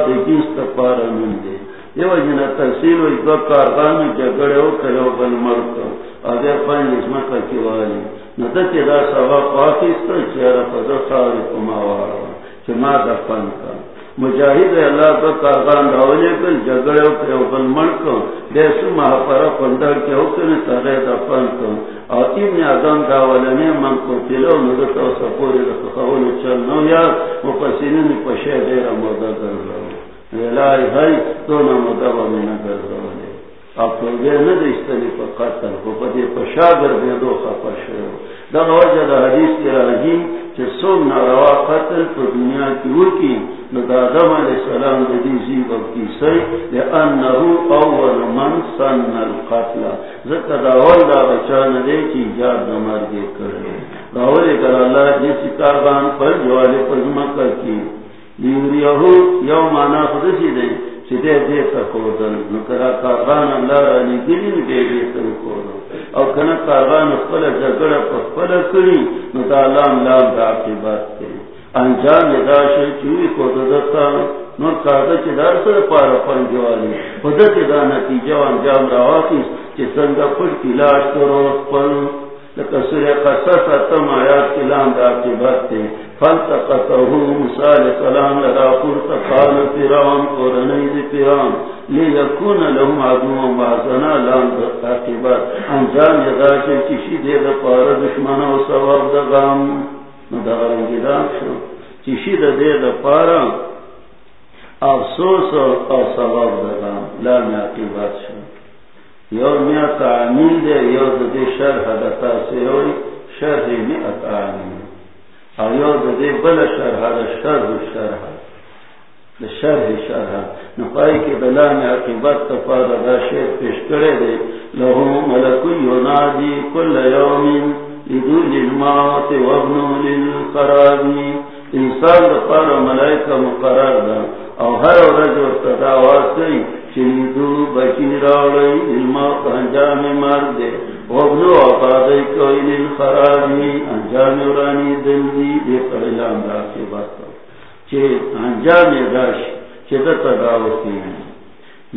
دیگیس یہ جنا تحصیل ہوئی دو کارخان میں جگڑے ہو کرو بل مرتا آگے پنج اس مکہ کی والی. نہ تو دا سوا پاکستان چہرہ پدر ساری کماوارا چما دفن کا. مجاہد اللہ کا کارخان راولے کر جگڑے ہو کرو بل مرتا دیسو مہاپرا پندر کے ہو کر تارے دفن کا اور ابن آدم داولے نے من کو تلو نگتا سپوری رکھا خول چل نو یا مپسینی پشے دے رہا مدد کر رہا ویلائی بھائی مدبا میں اب تو نہ پر قتل کو دے دو شروع دا وجہ دا حدیث راجی سوم ناروا قتل تو دنیا کی وکی ندا آدم علیہ السلام دی زیب کی سی اول من سن القتل. ذکر دا اول دا بچان دے کی جاد کرے دا کر اللہ جیسی کاربان پر پر مکر کی یو مانا خودشی دے چیدے دے سکودل نکرا کارغان اللہ رانی گلی دے دے سکودل او کارغان کری لام لام دا عقیبات انجام چوی نور چی دار سر پارا پنجوالی خودت دا نتیجہ انجام چی سنگا پڑ کرو لکسر قصص اتم آیات کی لام دا عقیبات تے فالتقطه موسى قرط قال فرعون فرعون لهم عدو لام انجام دشمن وصواب دغام ندغر انجدام شو۔ كشي دي دفار افسوس او صواب لام شو۔ یو میا تعمیل دے، یو دے شرح دتا سے ہوئی شرح مئت عامل ایو دے بل شرح دا شرح شرح دا شرح شرح نپائی کے بلا میں عقیبت تفاد دا شیر پیش کرے دے۔ لہو ملکو ینادی کل یوم لدو للمات وابنو للقرابی انسان دا پارا ملائکہ مقرر دا۔ او ہر رج و تداوات کئی چلیدو بچی راوڑی للمات انجام مار دے۔ وابنو آبادی کوئی للخرابی انجام رانی ورانی دلدی دے قرلان دا کے باتا چھے انجام داش چھے دا تداوتی ہیں۔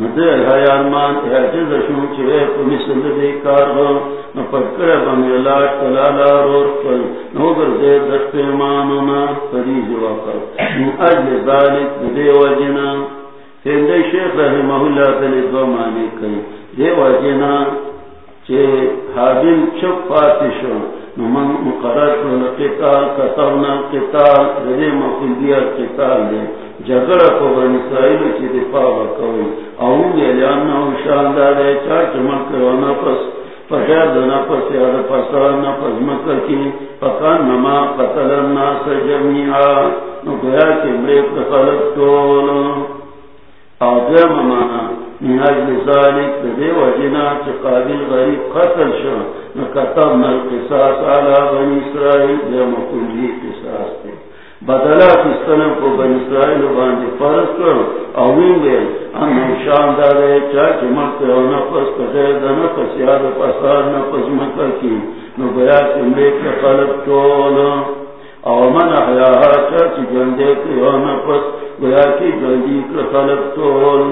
ندے حیان مان احجز شون چھے پمی سند دے کار گو نپکر بمی اللہ تلالا رور کل۔ نوگر دے دست پیمانونا فریز وقت من اجل ذالک دے وجنا۔ فیندے شیخ رحمہ اللہ تلی دو مانی کئی۔ دے وجنا چے حابل چپ پاتی شو۔ نمن مقرر کرن قتال کتبنا قتال، رضی مقلدیا قتال دے۔ جگڑ کو بنی اسرائیل چی دفاع وکوئی اون گے لیاننا ہم شاندار ہے چاہ چمک کرو نفس فغیر دنا پس، یاد پسار نفس مکر کی فکان نما، قتل الناس جميعا نو گویا کہ مریک خلق تول او دیم مانا نهاج لذالک دے وجنا چی قابل غریب قتل شو. علا اسرائیل کلی قصاص بدلا کستنم کو بن اسرائیل باندی فرض کرو اوین دارے او نفس دا نفس یاد پسار نفس مکر کی. نو خلق او من احیاها جندے او نفس گیا کی جندی کے خلق تول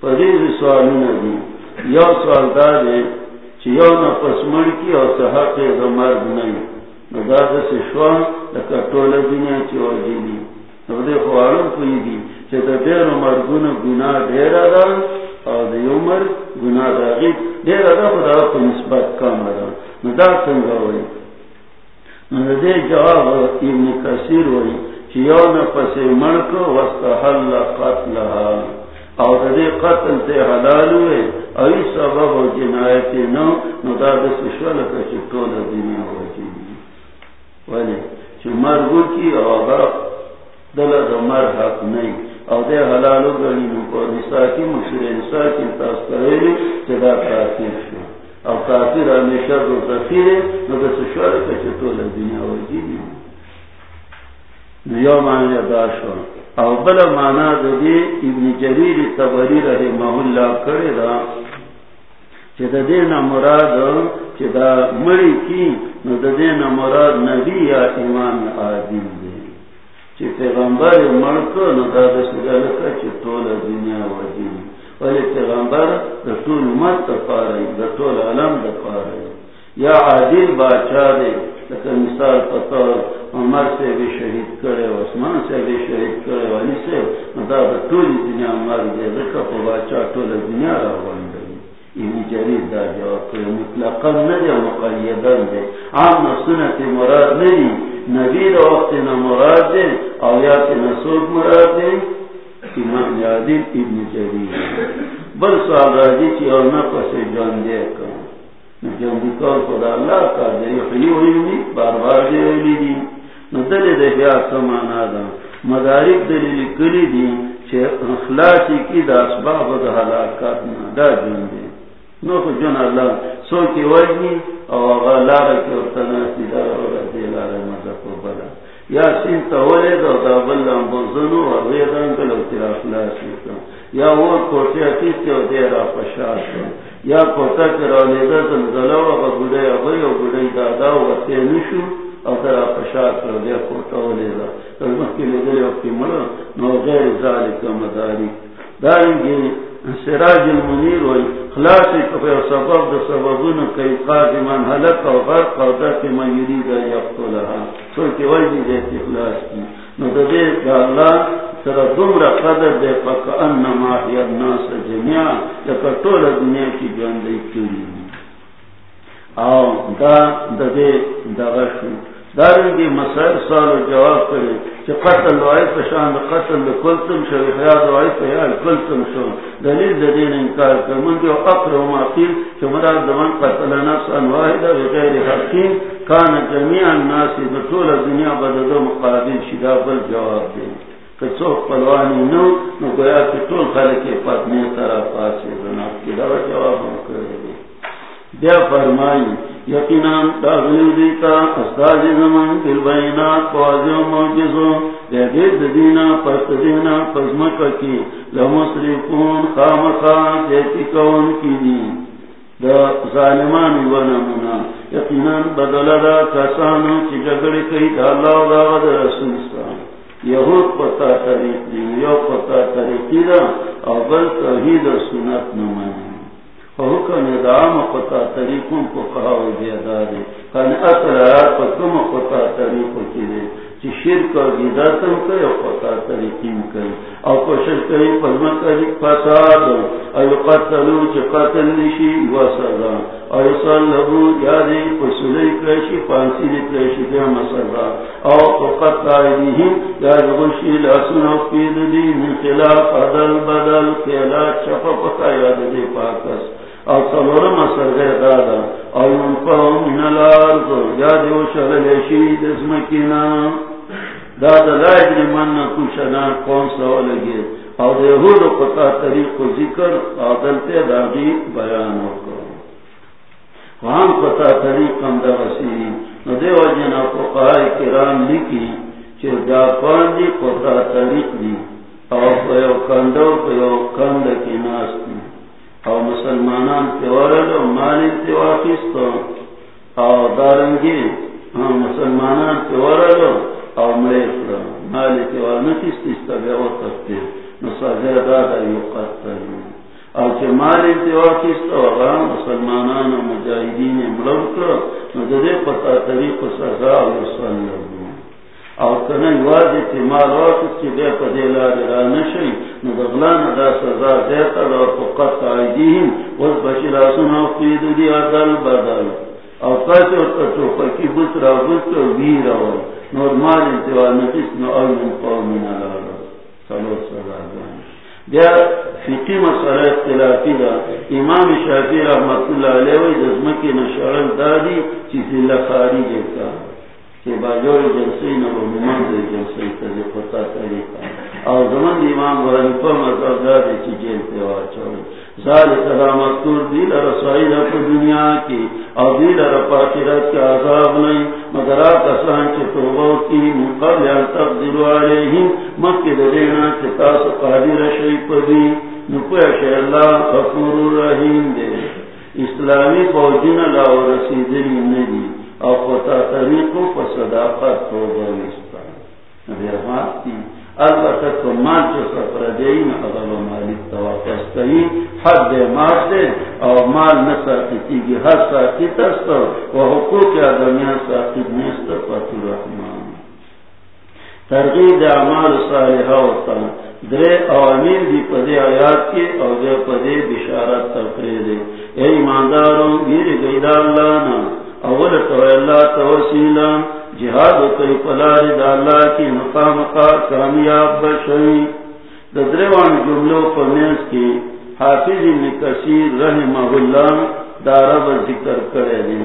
پریز سوالی نبی یو سوال دارے چی یو نفس مڑکی او صحاق دمرد نہیں لکا طول دنیا چی وجیلی نو دے خوارم کوئی دی چی دا دیر عمر گنا گنا دیر دا او دا عمر گنا دا غیب دیر دا خدا کو نسبت کام دا نو دا سنگا ہوئی۔ نو دے جواب ابن کثیر ہوئی۔ چی یو نفس مرکو وستحل قتلها. او دا دے قتل تے حلال ہوئے او ای سبب و جنایتی نو نو دا دا سشوالکا چی طول دنیا وجیلی ولی چی مرگو کی آغا دل دا مر حق نہیں او دے حلالو گنی نکو نسا کی مشیر نسا کی تاس کریلی چی دا کافر شو. او کافر ہمیشہ دو تفیرے نو دا سشوار کچھ طول دنیا وجی دی یو معنی دا شو. او بلا معنی دا دی ابن جریر تبری رحمہ اللہ کرے دا چی دا دینا مراد چی دا مری کی، نو دا دینا مراد نبی یا ایمان عادل دی. چی پیغمبر مرکو نو دا دا سگلکا چی طول دنیا وجین ولی پیغمبر دا طول مت دا پارای دا طول علم دا پارای یا عادل باچا دی لکہ مثال پتور عمر سے بھی شہید کرے، عثمان سے بھی شہید کرے والی سے نو دا دا طول دنیا مر دی لکہ پا باچا طول دنیا را وانده یعنی جرید دا جواب کرے مطلقا ندی مقیدن دے عام سنت مراد ندی نبی دا وقت نا مراد دے او یا تی نسوک مراد دے امام یادی ابن جرید بل سوال راجی چی او نفس جان دے کن جان کار خدا اللہ کار دے یخلی ہوئی ہوئی، بار بار دے ہوئی دی۔ نو دلی دے بیا سمانا دا مدارک دلی کلی دی چی اخلاصی کی دا اسباب دا حلاکات نا دا جان دے نو کو جن اللہ سو کی وجنی، او غلار کی اور تناسی دا اور دیلار مزا کو بلا۔ یا سین تولے دا دا بلن بزنو اور ویدان کلو تیرا خلاسی کن۔ یا وہ کوٹی اکیس کے دیرا پشار کن۔ یا کوٹا کرا لیدا زلزلو و گوڑے ابی و گوڑے دادا و تینشو او تیرا پشار کر دیا کوٹا و لیدا تلمح کی لیدلی وقتی ملو نو غیر ذالک مداری۔ دارنگی سراج المنیر وی خلاصی کفی و سبب دا سببون کئی قادمان حلق و غرق و دات من یرید یقتو لها سو کی دیتی خلاص کی۔ نو دا اللہ سر دمرا قدر دے انما الناس جمعا لکا طول دنیا کی جاندی کری او دا دا دے دا غشو دارنگی مسائل سال و جواب کرے قتل وائی پشان قتل کلتم شو حیاد وائی پہیال کلتم شو. دلیل دین انکار کر من جو اقر و معقیل کہ مراد دمان قتل نفسا واحدا بغیر حقیم کان جمیع الناس بطول دنیا بددو مقابل شدا بل جواب دے کہ پلوانی نو نو گویا کہ طول خلق پتنی طرف آسی دنیا کی دو جواب ہم دے بیا فرمائی یقیناً داغلیو دیتا استاذ زمان دل بینات قوازیو موجزو دیدید دینا پست دینا پزمکا کی لمصرفون خامخا دیتی کون کی دی دا ظالمان و نمونا یقیناً بدل دا کسانو چی جگڑی کئی دا اللہ و دا غد رسول سان یہود پتا طریق دی، یو پتا طریقی دا، او بل توحید و سنت نمانی حکم ادام قطع طریقوں کو کہا ہو گیا دارے کان اصل آیات پر کم قطع طریقوں کی دے چی شرک اور بیداتم کئی اور قطع طریقیم کئی اور کوشش کئی پلمہ کئی فساد اور قتلو چی قتل نشی و سزا اور صلبو یادی پسولی کریشی پانسی دی کریشی دیا مسزا اور قطع ایدیہم یاد غشی لاسن و پید دی من خلاف عدل بدل کیلا چپا پتا یاد دی پاکس او سلور سلورم سرگه دادا او منفعو من الارض یاد او شغلشی دزمکینا دادا لائد من نکوشنا قوم سوالگی او دیهود و قطع طریق و ذکر او دلتے داغی بیان وکر وہاں قطع طریق کم دا وسیعی نو دیو جنا فقہائی کرام لکی چه جاپان دی قطع طریق دی. او پیو کندو پیو کند کی ناس دی. او مسلمانان تیوارلو مالی تیواقیستو او دارنگی او مسلمانان تیوارلو او مریفر مالی تیوار نکیستی استبیعو تکتی نصاگر دادا یو قتل او چه مالی تیواقیستو اغا مسلمانان و مجاہدین امرو کرو ندده پتا طریق سزا و سلم او کنه یواز اعتماد وقت چې بیا په دې لار را نشي نو د دا سزا زیاته ده او فقط عیدهم وز بشیر اسونه قید دی بدل. او قاطع او تو پکی بوت را بوت او ویر او نورمال انتوا نفس نو او من صلو بیا فقی مسئلہ اختلافی دا۔ امام شافی رحمت اللہ علیہ وی جزمکی نشارن دادی چیزی لخاری کہ باجور ممان طریقہ زمان امام مطلب چی جیل پہ واچھوئی دنیا کی اور رپا عذاب نہیں، مگر آت اسان چی توبو کی مقابل ان تقدر علیہم دینا تاس قادر پدی۔ اللہ غفور دے۔ اسلامی فوجین اللہ و رسیدنی ندی او پتا طریقو صداقت تو دوستا البتا تو مال جو سفر دین اغل و مالی توافستهی حد دے مال دے او مال نہ نساقیتی گی، حد ساقیت است و حقوق آدمیان ساقیت نیست پتو رحمان ترغید اعمال صالحہ ہوتا، درے اوامیر دی پدے آیات کی او دے پدے بشارت تفرید اے ایمانداروں گیر گیدہ اللہ نا، اول تو اللہ توسیلا جہاد کئی پلار دا کی مقام کا کامیاب بشئی ددروان جملوں پر نیس کی حافظ ابن کثیر رحمہ اللہ دارب ذکر کرے دی۔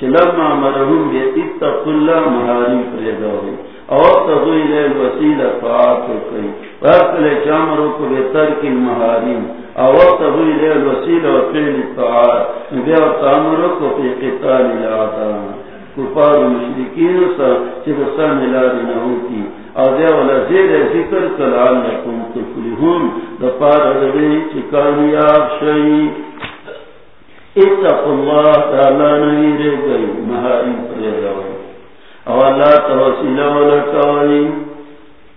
چلما مرہم بے اتق اللہ محارم پریدا ہوئی اور تغوی لے الوسیلہ طاعت کئی۔ وقت چامروں کو بے ترک المحارم او تبوی لے الوسیل و فیل الطاعات بیا تامرکو فی قتال العادا کفار و مشرکین سا چرسا ملاری نهوتی او دیا والا زیر ذکر کلال لکم تفلیحون دپار ادوی چکامیاب شئی. اتق اللہ تعالی نویر گئی. مہاری پریداوی او اللہ توسیلہ ولکاوی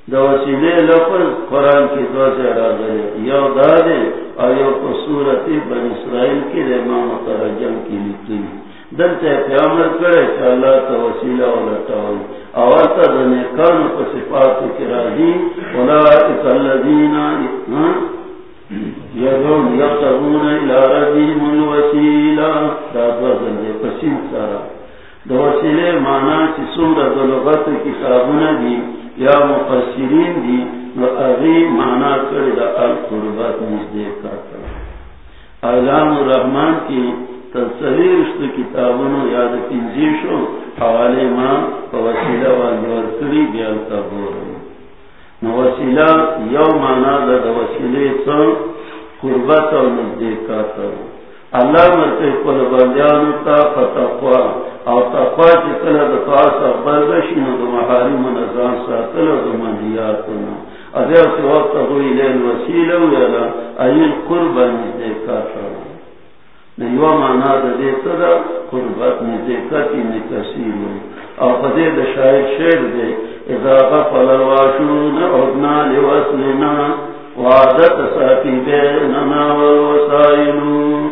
دوسیلے لفظ قرآن کی دو سے راضی یو دادے اور یو کو صورت بن اسرائیل کی رحمہ مترجم کی لکھی دل پیامر کرے کہ اللہ وسیلہ دنے کان صفات الى الوسیلہ دا دو دنے سارا دو وسیلے مانا چی سورت لغت کتابوں دی یا مفسرین دی و اغی مانا کر دا القربات کرتا الرحمن کی تسلی رشت کتابوں یاد تنزیشو حوالے ماں وسیلہ واجور کری بیال کا بور یو مانا دا دا وسیلے سا قربت و نزدے کرتا اللہ مرتے پل بندیانو تا فتقوا او تقوا چی کل دا تاسا بردشی نو دا محارم نظام ساتل دا مندیاتنا ادھر سے وقت ہوئی لین وسیلہ ویلا ایل قربا نزدے کاتا نیو مانا دا دیتا دا قربت نزدے کاتی نکسیر او قدے دا شاید شیر دے اذا غفل الواشون عدنا لوصلنا وعدت ساکی بیننا والوسائلون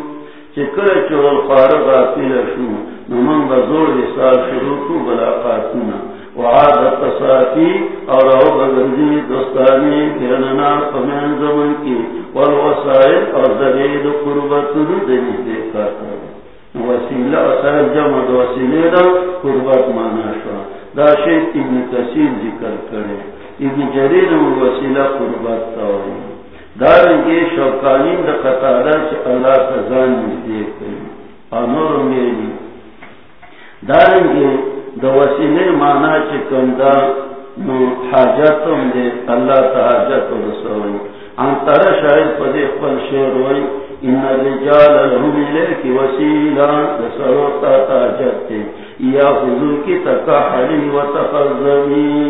چکر چول فارغ آتی لشو نمان بزور حساب شروع کو بلاقاتنا وعادت تصافی اور او بگردی دستانی گرننا فمین زمن کی والوسائل اور زرید قربت دنی دیکھا کر وسیلہ وسائل جمع دو وسیلے دا قربت مانا شوا۔ دا شیط ابن کسیر ذکر کرے۔ ابن جریر وسیلہ قربت تاوئی دارنگے شوقانی دا قطارہ چی اللہ تزان مجھے کئی آنور میری۔ دارنگے دا وسیلے مانا چی کندہ نو حاجتم دے، اللہ تا حاجت رسوئی انتر شاید پدے خپل شیر ہوئی، ان رجال لهم الیک وسیلہ دسروتا تا حاجت دے۔ یا حضور کی تکاحلی و تفضمی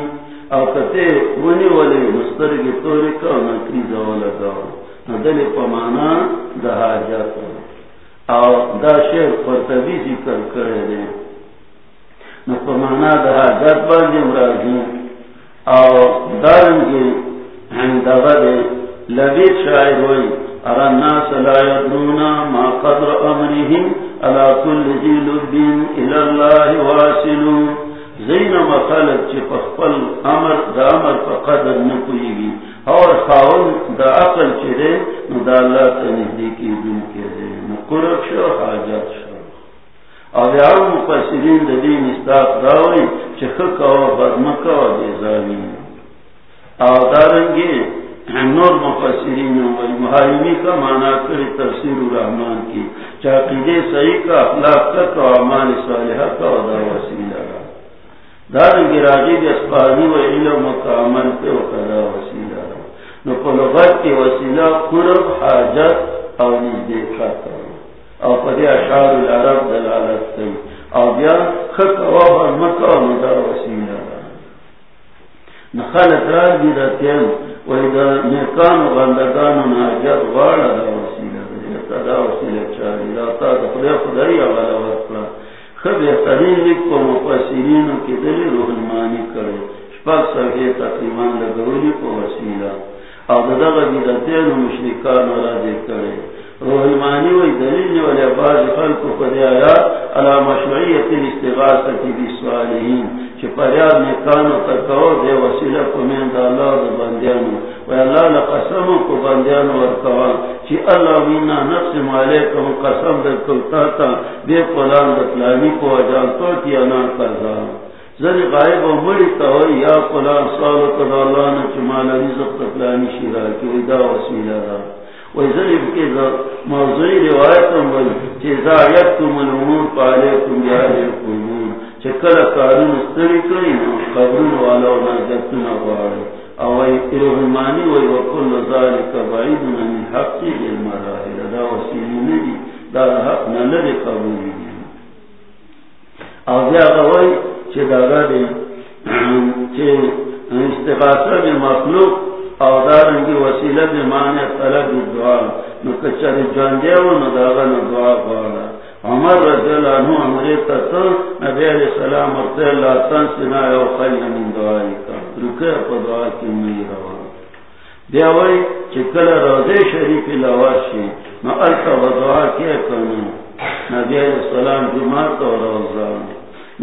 او کتے ونی ولی مسترگی توری کا نکری زوال داو ندل پمانا دا حاجات او دا شیر پر پرتبی ذکر کرے دے۔ نو پمانا دا حاجات باندی مراجی او دارنگی اندغا دے لبیت شاعر ہوئی ارا الناس لا يدرونا ما قدر امرهم على كل ذي لب الى الله واسلون. زین مخالب چی پخپل امر دا امر پا قدر نکوئی گی اور خاون دا عقل چی دے نو دا اللہ تا نزدی کی دن کے دے نو قرق شو حاجت شو او یعو مقصرین دا دین او نور مفسرین کا معنی کری تفسیر الرحمن کی چاقیدے صحیح کا اخلاق کا و عمال صالحہ کا و دا وسیلہ دارنگی راجی دی اسپانی و علم و کامل پہ و قدا وسیلہ نو پلغت کی وسیلہ قرب حاجت او نزدی خطا او پدی اشعار العرب دلالت تی او بیا خط و حرمکا و ندا وسیلہ نخالت را دی دا و ایدا نیکان و غندگان و ناجت غالا دا وسیلہ دا وسیلہ چاری۔ دا تا دا خدای خدای اغلا وقلا بہترین لکھ کو مفسرین کی دلی روح المانی کرے۔ شپاک صحیح تقریبان لگولی کو وسیلہ۔ او دا دغا بیدتین و مشرکان را دے کرے۔ روح المانی وی دلیل ولی بعض خلق قد آیات علا مشروعیت الاستغاثت بی سوالہین چی پریاد نکانو تکاو دے وسیلہ کو من دا اللہ دا بندیانو. وی اللہ لقسم کو بندیانو ورکوا، چی اللہ مینا نقسم علیکم قسم در کلتاتا بے قلان دطلانی کو اجان توتی انا کرزا. زنی غائب و مڑی تاوی یا قلان سالو کدا اللہ نا چی مالا رزق تطلانی شیرا کی، وی دا وسیلہ دا. وزرب کے موضوعی روایتم بل چیزا یکتم الامور پالیکم بیاری القلون چکل کارون استری کرین قبرون والا و نجتنا باری اوی ارحمانی وی وکل ذالک بعیدن من حقی المراحل دا وسیلی ندی دا حق نلد قبولی دی او بیا غوی چی داگا دی چی استغاثہ بی مخلوق او دارنگی وسیلہ بی معنی طلب دعا. نو کچر جان دیو نو داغا نو دعا پالا عمر رضی اللہ عنہ عمری تتا نبی علیہ السلام ارتی اللہ تن تنسنا یو خیل من دعائی کا رکے پا دعا کی مئی روا دیوائی چکل روزے شریفی لواشی. نو التا و دعا کیا کنو. نبی علیہ السلام جمعات و روزان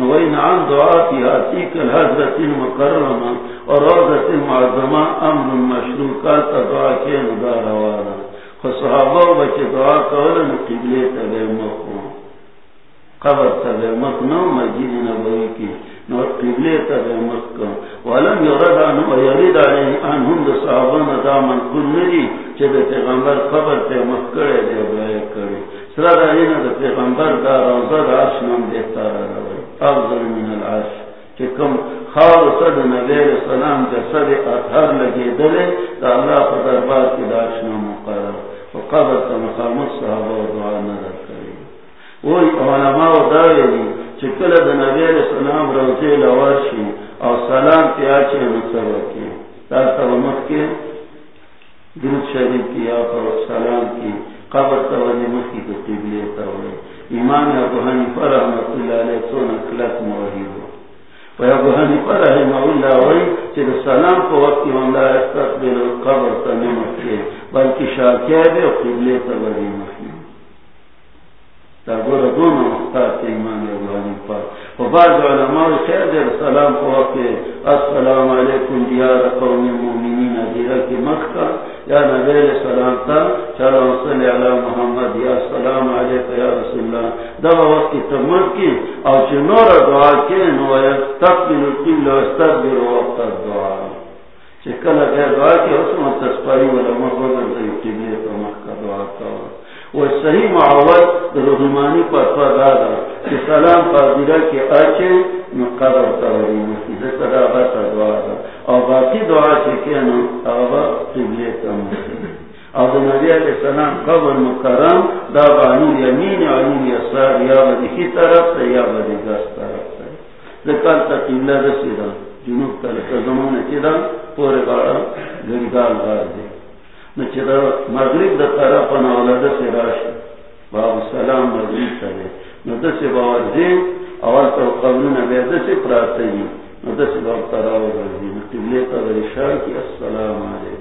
نوئی نعم دعا کی آتی کل حضرت مکرمہ اور روزت معظمہ امر مشروع کالتا دعا کیا ندا روانا خصحابہ بچے دعا کولا نقبلے تبے مخو قبر تبے مخ نو مجید نبوی کی نو قبلے تبے مخ ولم یرد عنہ و یرد عنہم دا صحابہ ندا من کن ندی چے دا پیغمبر قبر تے مخ دے بائے کرے. سرا دا دا پیغمبر دا روزہ دا عرش دیتا رہا افضل من العرش. کہ کم خال صد نبی علیہ السلام جسد اطہر لگے دلے تا اللہ پر دربار کی داشنا مقرر وقبر تا مقامت صحابہ و دعا نظر کرے وہی علماء و داوے دی چکل دا نبی علیہ السلام روزے لورشی اور سلام پیاچے نصر کی تا تغمت کے درد شریف کی آفر سلام کی قبر تا ونمت کی قبلی تا ہوئے امام ابو حنیفہ رحمۃ اللہ علیہ سونا کلک موحد و ابو حنیفہ رحمہ اللہ وی کہ سلام کو وقت ہم لا استقبل القبر تنم کے بلکہ شاکیہ دے اور قبلے تبری مخی تابور دون مختار امام ابو حنیفہ و بعض علماء خیر دے سلام کو وقت السلام علیکم دیار قوم مومنین دیرہ کی مکہ یا نبی علیہ السلام تا چلا وصلی علی محمد یا السلام علیکہ یا رسول اللہ دبا وقت کی تمت کی او چنور دعا کی نو یستقبل القبل و استقبل وقت الدعا چکل اگر دعا کی اس میں تسپاری والا مغبر سے قبلے کا دعا کا وہ صحیح معاوت رحمانی پر دادا کہ سلام پادرہ کے آچے مقرر تاوری مسجد صدا باتا دعا دا. اور باقی دعا چکے نا آبا قبلے کا مسجد اور نبی علیہ السلام قبر مکرم، دا بانی یمین علی یسار، یا بدی طرف سے یا بدی گس طرف سے ذکر تا قبلہ رسیدہ جنوب طرف زمان چیدہ پورے گاڑا گنگال غار دے نچیدہ مغرب دا طرف نولا دا سے راشد باب سلام مغرب تلے نو دا سے باور دین اول تا قبلون بے دا سے پراتے ہیں نو دا سے باب تراو رضی نو قبلے تا دا رشاہ کی السلام علیکم.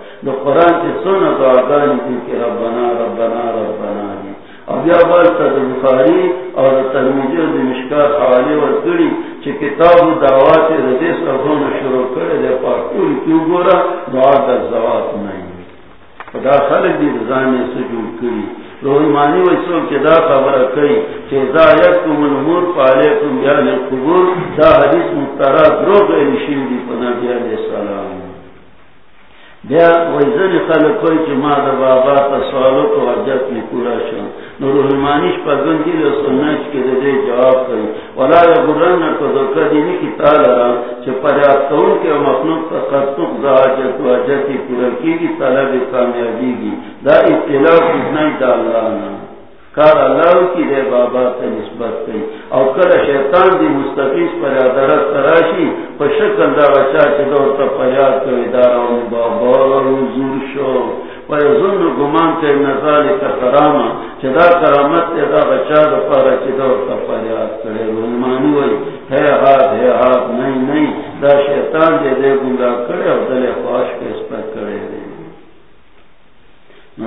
دو قرآن کی سن دعاگانی کی کہ ربنا ربنا ربنا دی اب یا بالتا دو بخاری اور ترمیجی و دمشکار حوالی و کری چی کتاب و دعوات رضی صفون شروع کرے دے پاکولی کیوں گورا، دعا در زوات نہیں۔ خدا خلق دی رضانی سے سجود کری۔ روح مانی و اسو کے دا خبر کئی چی زایتکم الامور پالیکم بیان یعنی القبور، دا حدیث مختارا دروگ ایشین دی پنا بیان السلام بیا ویزنی خلق کوئی چی ما دا بابا تا سوالو کو حجت میں پورا شن نو روح مانیش پا گندی لو که کے دے جواب کئی ولا یا برن کو دکا دینی کی تالا را چی پریاد کون کے مخلوق تا قطق دا حجت و حجت پورا کی گی طلب کامیابی گی دا اطلاع کتنائی دا اللہ نا کار اللہ کی دے بابا سے نسبت کی او کل شیطان دی مستقیس پر ادارت تراشی، پر شکل دا بچا چی دور تا پریاد کوئی دارا ہوں بابا حضور شو۔ پر ظن گمان کے نظال کا کراما چی دا کرامت تی دا بچا دا پارا چی دور تا پریاد کرے۔ رنمانی وی ہے ہاتھ ہے ہاتھ، نہیں نہیں۔ دا شیطان دے دے گنگا کرے اور دل خواش کے اس پر کرے دے۔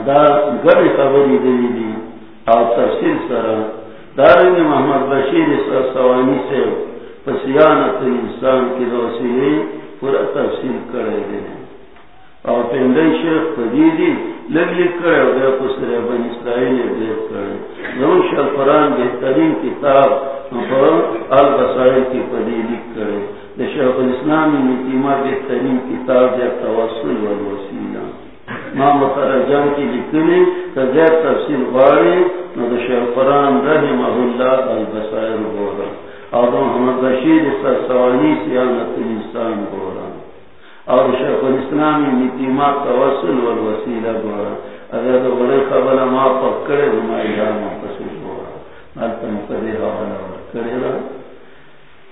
دا گڑی خبری دی دی۔ اور تفصیل سرا دارنگ محمد بشیر سوانی سے پسیانت انسان کی روسی پورا تفصیل کرے گے اور پنڈئی شیخ فدیدی لگ لکھ کرے اور گیا پسر بن اسرائیل بیت کرے نو شرفران بہترین کتاب البسائل کی فدی لکھ کرے شیخ الاسلامی نتیمہ بہترین کتاب یا توسل والوسیلہ ماں مترجم کی لکھنی تجیر تفصیل باری نو شیخران رحمہ اللہ البصائر بورا۔ اور محمد بشیر سوانی سیانت الانسان بورا۔ اور شیخ الاسلامی نیتیما توسل والوسیلہ بورا۔ اگر تو بڑے خبر ما پکڑے ہماری راما پسل بورا۔ مالتم کدے حوالا کرے گا۔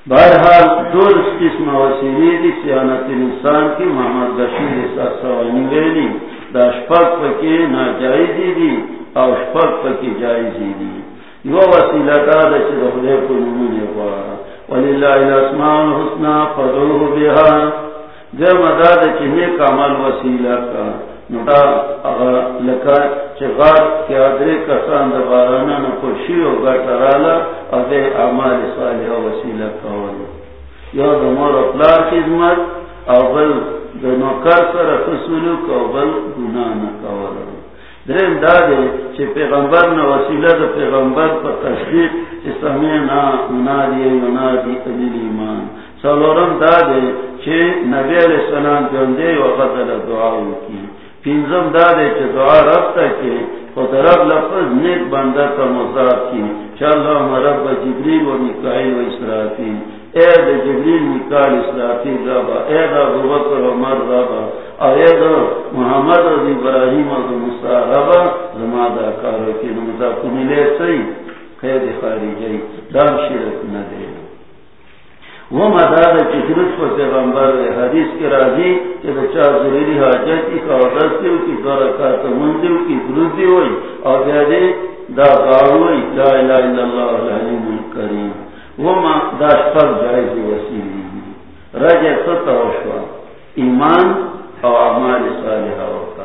بہرحال، دو قسم وسیلی دی سیانت انسان کی محمد بشیر سوانی ویلی۔ دا شپک پکی ناجائزی دی او شپک پکی جائزی دی یو وسیلہ تا دا چی دا خدے کو نمونی خوارا وللہ الاسماء الحسنہ فضوه بها. جو مداد چی نیک عمل وسیلہ کا نتا اگر لکا چی غار کی ادری کسان دا بارانا نکوشی و گٹرالا او دے عمال صالح وسیلہ کولو یو دا مور اپلا خدمت او بل نوکر سر فسولو کو بل گناہ نکولو درین دا دے چی پیغمبر نا وسیلہ دا پیغمبر پا تصدیق منادی منادی ایمان. سالورم دا دے چی نبی علیہ السلام جندے وقت دعاو کی پینزم دا دے چی دعا رفتا کی خود رب لفظ نیک بندہ کا مضاف کی چاللہ رب جبریل و مکائل و اسرافیل. اے دا جبریل مکائل اسرافیل ربا اے دا ببکر و مر ربا اے دا محمد و ابراہیم و موسیٰ ربا زمادہ کارو کی نمزا کنیلے سی خیر خارجی، دام شرک ندے وہ مدار چکرت پر پیغمبر حدیث کے راضی کہ بچہ ضروری حاجت کی قوت کی برکات منزل کی درودی ہوئی اور دے، دا غاوی، لا الہ الا اللہ العلیم الکریم۔ وہ داش پر جائز وسیلی رج ستوشوا ایمان او اعمال صالحہ ہوتا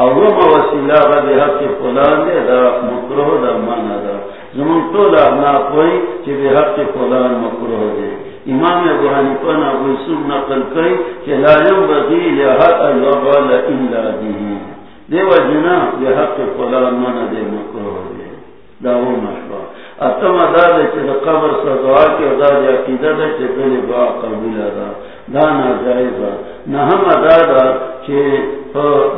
او وما وسیلہ غد حق فلان دے دا مکروہ دا مانا دا زمان طول اعنا کوئی چی بے حق فلان مکروہ دے امام ابو حنیفہ نا ابو یوسف نقل کئی کہ لا ينبغي لحق الوغال الا به. دیو جنا بے حق فلان مانا دے مکروہ دے داو مشوا اتم ادا دے چی دا قبر سا دعا کی ادا دے عقیدہ دے چی دلی دعا قبول ادا دا دانا جائزا نہم ادا دا چی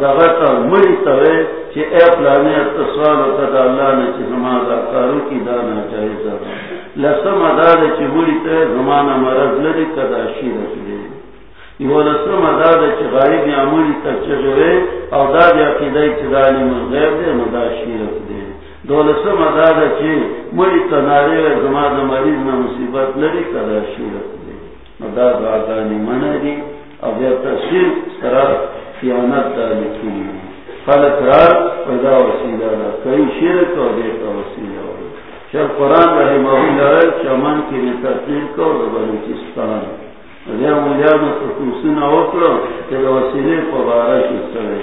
دغتا مڑی توے چی اے پلانے اتصوال اتا دا اللہ نے چی زمان کارو کی دانا جائزا لسم ادا دے چی مڑی توے زمان مرض لدی کدا شیر اکلے یو لسم ادا دے چی غائب یا مڑی تا چجوے او دا دے عقیدہ چی دانی مغیب دے مدا شیر اکلے دولسم اداد چی مڑی تناری و زمان مریض نا مصیبت لری کدا شیرت دی. مداد آگانی منری اب یا تصویر سرا خیانت دا لکی. خلق را پیدا وسیلہ دا. کئی شیرت و دیتا وسیلہ دا. شر قرآن رہی محول ہے چمن کی نتاقیر کو بلوچستان. ریا ملیان تکوسن اوکلو کہ وسیلے پبارک سرے.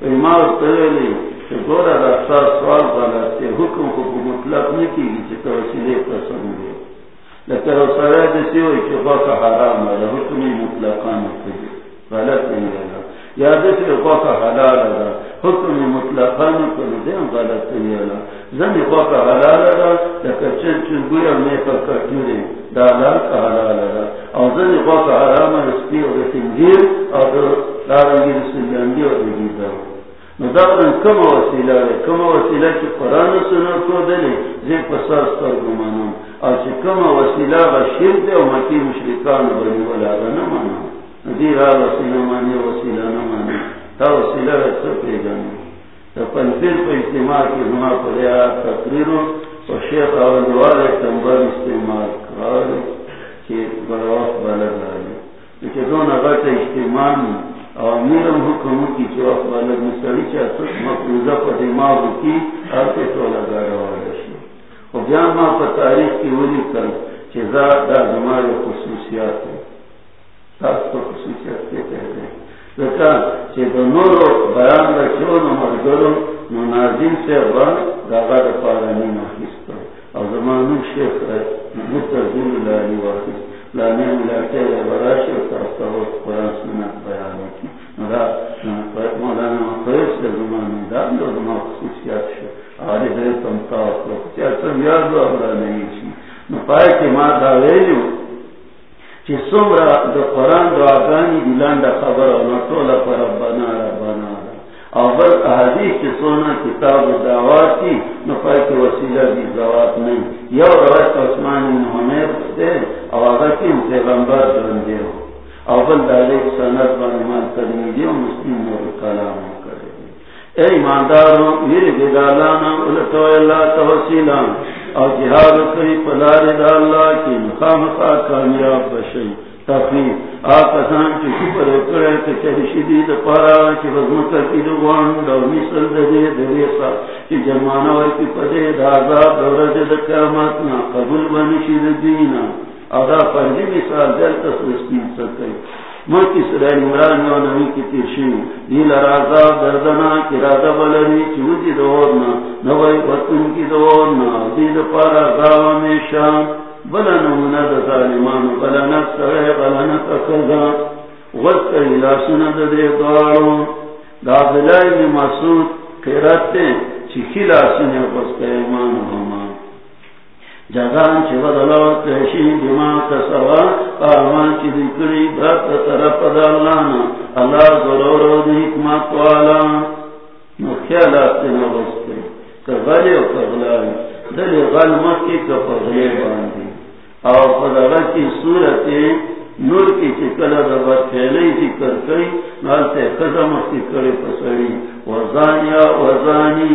ایمان تلیلی گورا رفتہ سوال غلط ہے حکم کو مطلق نہیں کی گی چکا وسیلے پسند ہے لیکن وہ سرائے جیسے ہوئی کہ خواہ کا حرام ہے حکم مطلقان کی غلط نہیں ہے۔ یا جیسے خواہ کا حلال ہے، حکم مطلقان کو دیں، غلط نہیں ہے۔ زن خواہ کا حلال ہے لیکن چن چن گویا میں پر کٹورے دالا کا حلال ہے۔ اور زن خواہ کا حرام ہے، اس کی اور سنگیر اور دارنگی رسول جانگی اور دیگی مدارن کم وسیلہ ہے کم وسیلہ کی قرآن سنو کو دلی زی پساس پر گمانم اور چی کم وسیلہ با شیر دے و مکی مشرکان بنی ولا با نمانا ندی را وسیلہ مانی وسیلہ نمانا تا وسیلہ ہے سب پی جانی تا پنفیر پا اجتماع کی زما پر یا تقریرو و شیخ آوالوال تنبر استعمال کراری چی برواق بلد آلی لیکن دون اگر تا اجتماع میرم حکم کی جو افغان مسلی چاہتا مفروضہ پا دماغ کی آتے تو لگا رہا رشی و بیان ما پا تاریخ کی ولی کر چیزا دا دا زمار خصوصیات ہے۔ تاس پا خصوصیات کے کہتے ہیں لکا چی دا نورو بیان رکھو نو مرگرو نو نازم سے ابان دا غد پارانی محیستا او زمانو شیخ ہے مترزول لالی واقعی لانے ملاتے ہیں براشی و تاستاو قرآن سنت بیانی کی۔ مولانا زمان خصوصیات شو آلی دے تمتا امرا نہیں چی نپائے ما چی سمرا قرآن آگانی دلان دا خبر پر ربنا ربنا احادیث سونا کتاب دعوات کی نفائی کی وسیلہ دی زوات نہیں یو روایت عثمان دے اگر کی پیغمبر ہو اول دارے سند بن ایمان ترمیدی و مسلم نور کلام کرے اے ایمانداروں میرے بدالانا علتو اللہ توسیلان، اور جہاد کری پلار دا اللہ کی مخام خواہ کامیاب بشئی تفریح، آپ آکسان چی کپر اکڑے کہ چلی شدید پارا چی وزمکر کی دوان دو مثل دے دے سا. چی جرمانا وی کی پدے دازاب دورج دا قیامتنا قبول بنشی دینا. ادا پردی مثال دل تسلسکین سکے مکی سرائی مران یو نمی کی تیرشی دیل رازاب دردنا کی رادا بلری چی وزی دورنا. نوائی وطن کی دورنا. دید پارا غاو میں بلا نمونا دا ظالمان. بلا نفس رہے بلا نفس کذا وقت الہ سند دے دواروں دا بلائی میں مسود خیرات چی خلا سنے وقت ایمان ہما جگان چی بدلو تحشین دماغ تسوا آمان چی دکڑی برات طرف دا اللہ ضرور و دی حکمت والا. نخیالات تینا وقت کغلی و کغلائی دلی غل مکی کغلی باندی. اور خدا کی صورت نور کی چکل ربت پھیلی ذکر کئی، نالتے قدم کی کرے پسڑی وزانیا وزانی.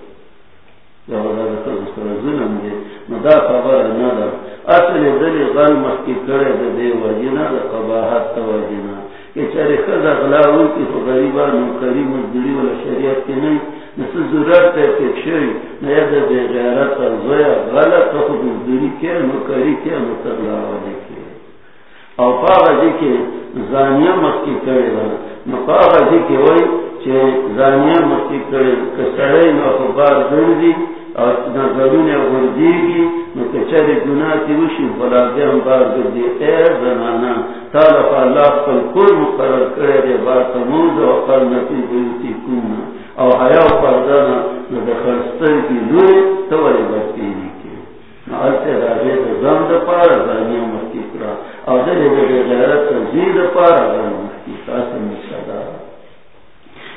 ظلم دے مدا خبر ندا اصل دلی غل مخی کرے دا دے وجنا دا قباحت تا وجنا کہ چرے خود اغلاوی کی خود غریبان و کریم و دلی و شریعت کی نہیں مثل ضرورت ہے کہ شوی؟ نیاد بے غیرت اور زویا غلط تو خود دوری کے نکری کے متغلا والے کے اور پاغا جی کے زانیہ مکی کرے گا نپاغا جی کے وہی چھے زانیہ مکی کرے کسڑے نو خبار دردی اور نہ ضرور غردی گی نو گناہ کی وشی بلا دے ہم بار دردی اے زنانا تالف اللہ کل کل مقرر کرے دے بار تموز و قرنتی بیوتی کننا او حیا پردانا نو کی لوی تولی بچی دی کی راجے دا زم دا پارا زانی مخی کرا او دلی دا غیرت زید پارا زانی مخی تاسم صدا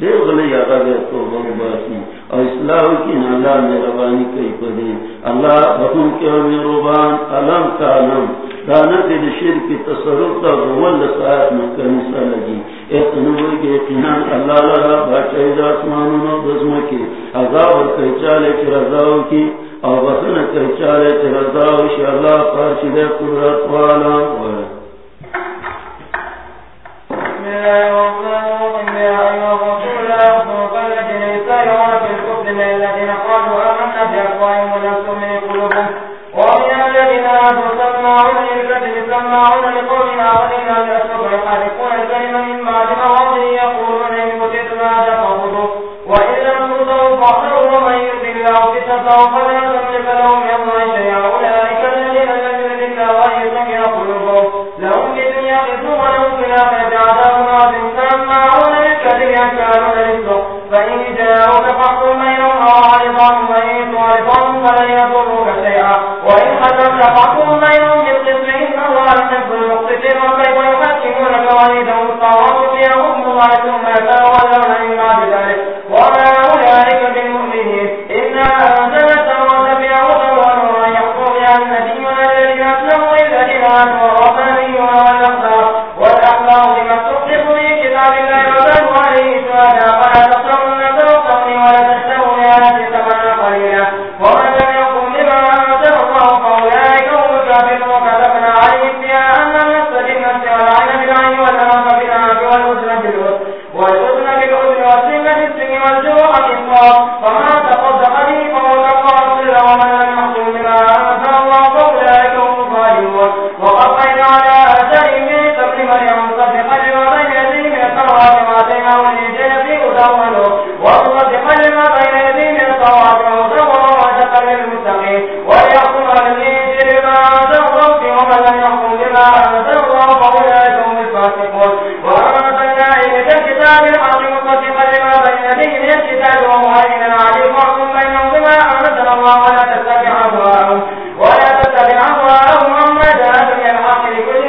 تو باسی اور اصلاح کی اللہ میں کئی اللہ بہن کے علم کا علم۔ کی تصرف کا غول میں لگی۔ ایک کے اللہ لگا بزم عذاب اور کی کی۔ اور بسن کی اللہ پارشد قدرت والا ہوئے الذين قالوا آمنا بأفواههم ولم تؤمن قلوبهم ومن الذين هادوا سماعون للكذب سماعون لقوم وإن حكمت فاحكم بينهم بالقسط إن الله يحب المقسطين وكيف يحكمونك وعندهم الطاغوت فيها حكم الله ثم يتولون من ولا تتبع أهواءهم عما جاءك من الحق لكل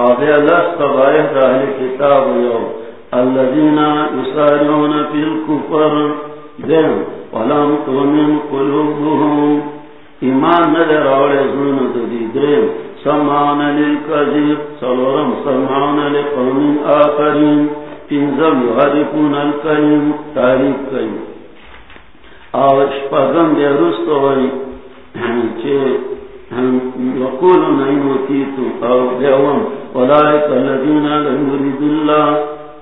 آدھے اللہ قبائح دا اہل کتاب یو. الذين يسارعون في الكفر ذن ولم تؤمن قلوبهم. ایمان ندر آوڑے ظلم دی درم سمان للکذب. سلورم، سمان لقوم آخرین. تنزم یحرفون الکلم. تاریخ کئی آوش پغم دے رستو وی یعنی چھے وقول وقولو نئیو تیتو او دیوم ولائک اللذین لن يرید اللہ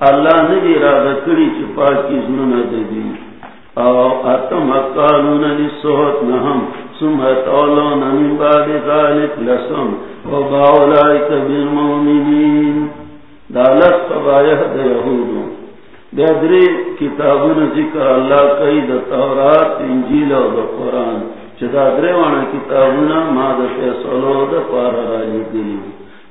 اللہ نبی رادہ کری چپا کی ظلم دی. او اتم اقالون لسوت نهم. سمت اولون من بعد ذلك لسم. وباولائک بالمؤمنین دالت قبائح دا یہودو بیدری کتابون ذکر اللہ کئی دا تورات، انجیل و دا قرآن. چدا درے وانا کتابون ما دا فیصلو دا پارا راجی دلی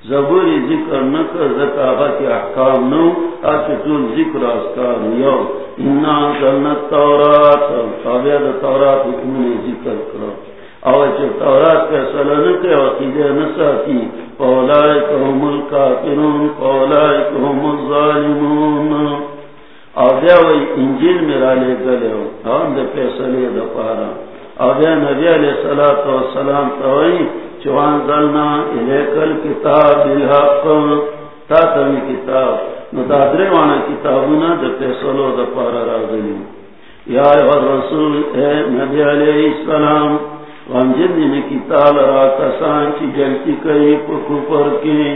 زبوری ذکر نکر زکاغا کی احکام نو آچے طول ذکر اسکار یو انا ظلنت تورات تابع دا تورات حکمون ذکر کرو. او چه تورات فیصلہ نکے وقیدے نساتی. فولائک هم الكافرون فولائک هم الظالمون. او بیا وی انجیل میرا لے گلے ہو، ہم دے فیصلے دا پارا. او بیا نبی علیہ الصلوۃ والسلام توئی چوان ظلنا الیکل کتاب بالحق. تا تمی کتاب نو دا درے وانا کتابونا دا فیصلو دا پارا راغلی یا ایوہ رسول اے نبی علیہ السلام، وانجد نے کتاب را کسان چی جلتی کئی پکوپر کے۔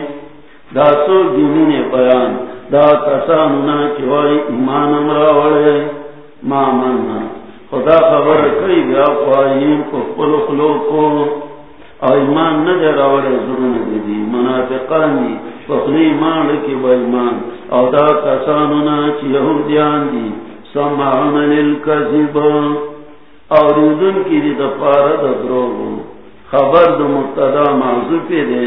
دا سو دینی نے بیان، دا کسانونا چوائی ایمان امرا وڑے۔ ما مننا۔ خدا خبر کئی بیا خواہیم پکپلو خلو کو او ایمان ندے راوڑے ضرون دی منافقان دی. پخلی ایمان لکی با ایمان. او دا کسانونا چی یہودیان دی. سمعون للکذب. او ریدن کی دی دا پارا دا دروگو خبر دا مقتدا معذو پی دے.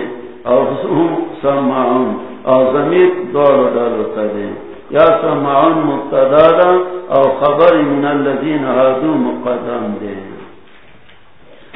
او هم سمعون او زمیر دور دالتا دے یا سمعون مقتدا دا او خبر من اللذین آدو مقدم دے.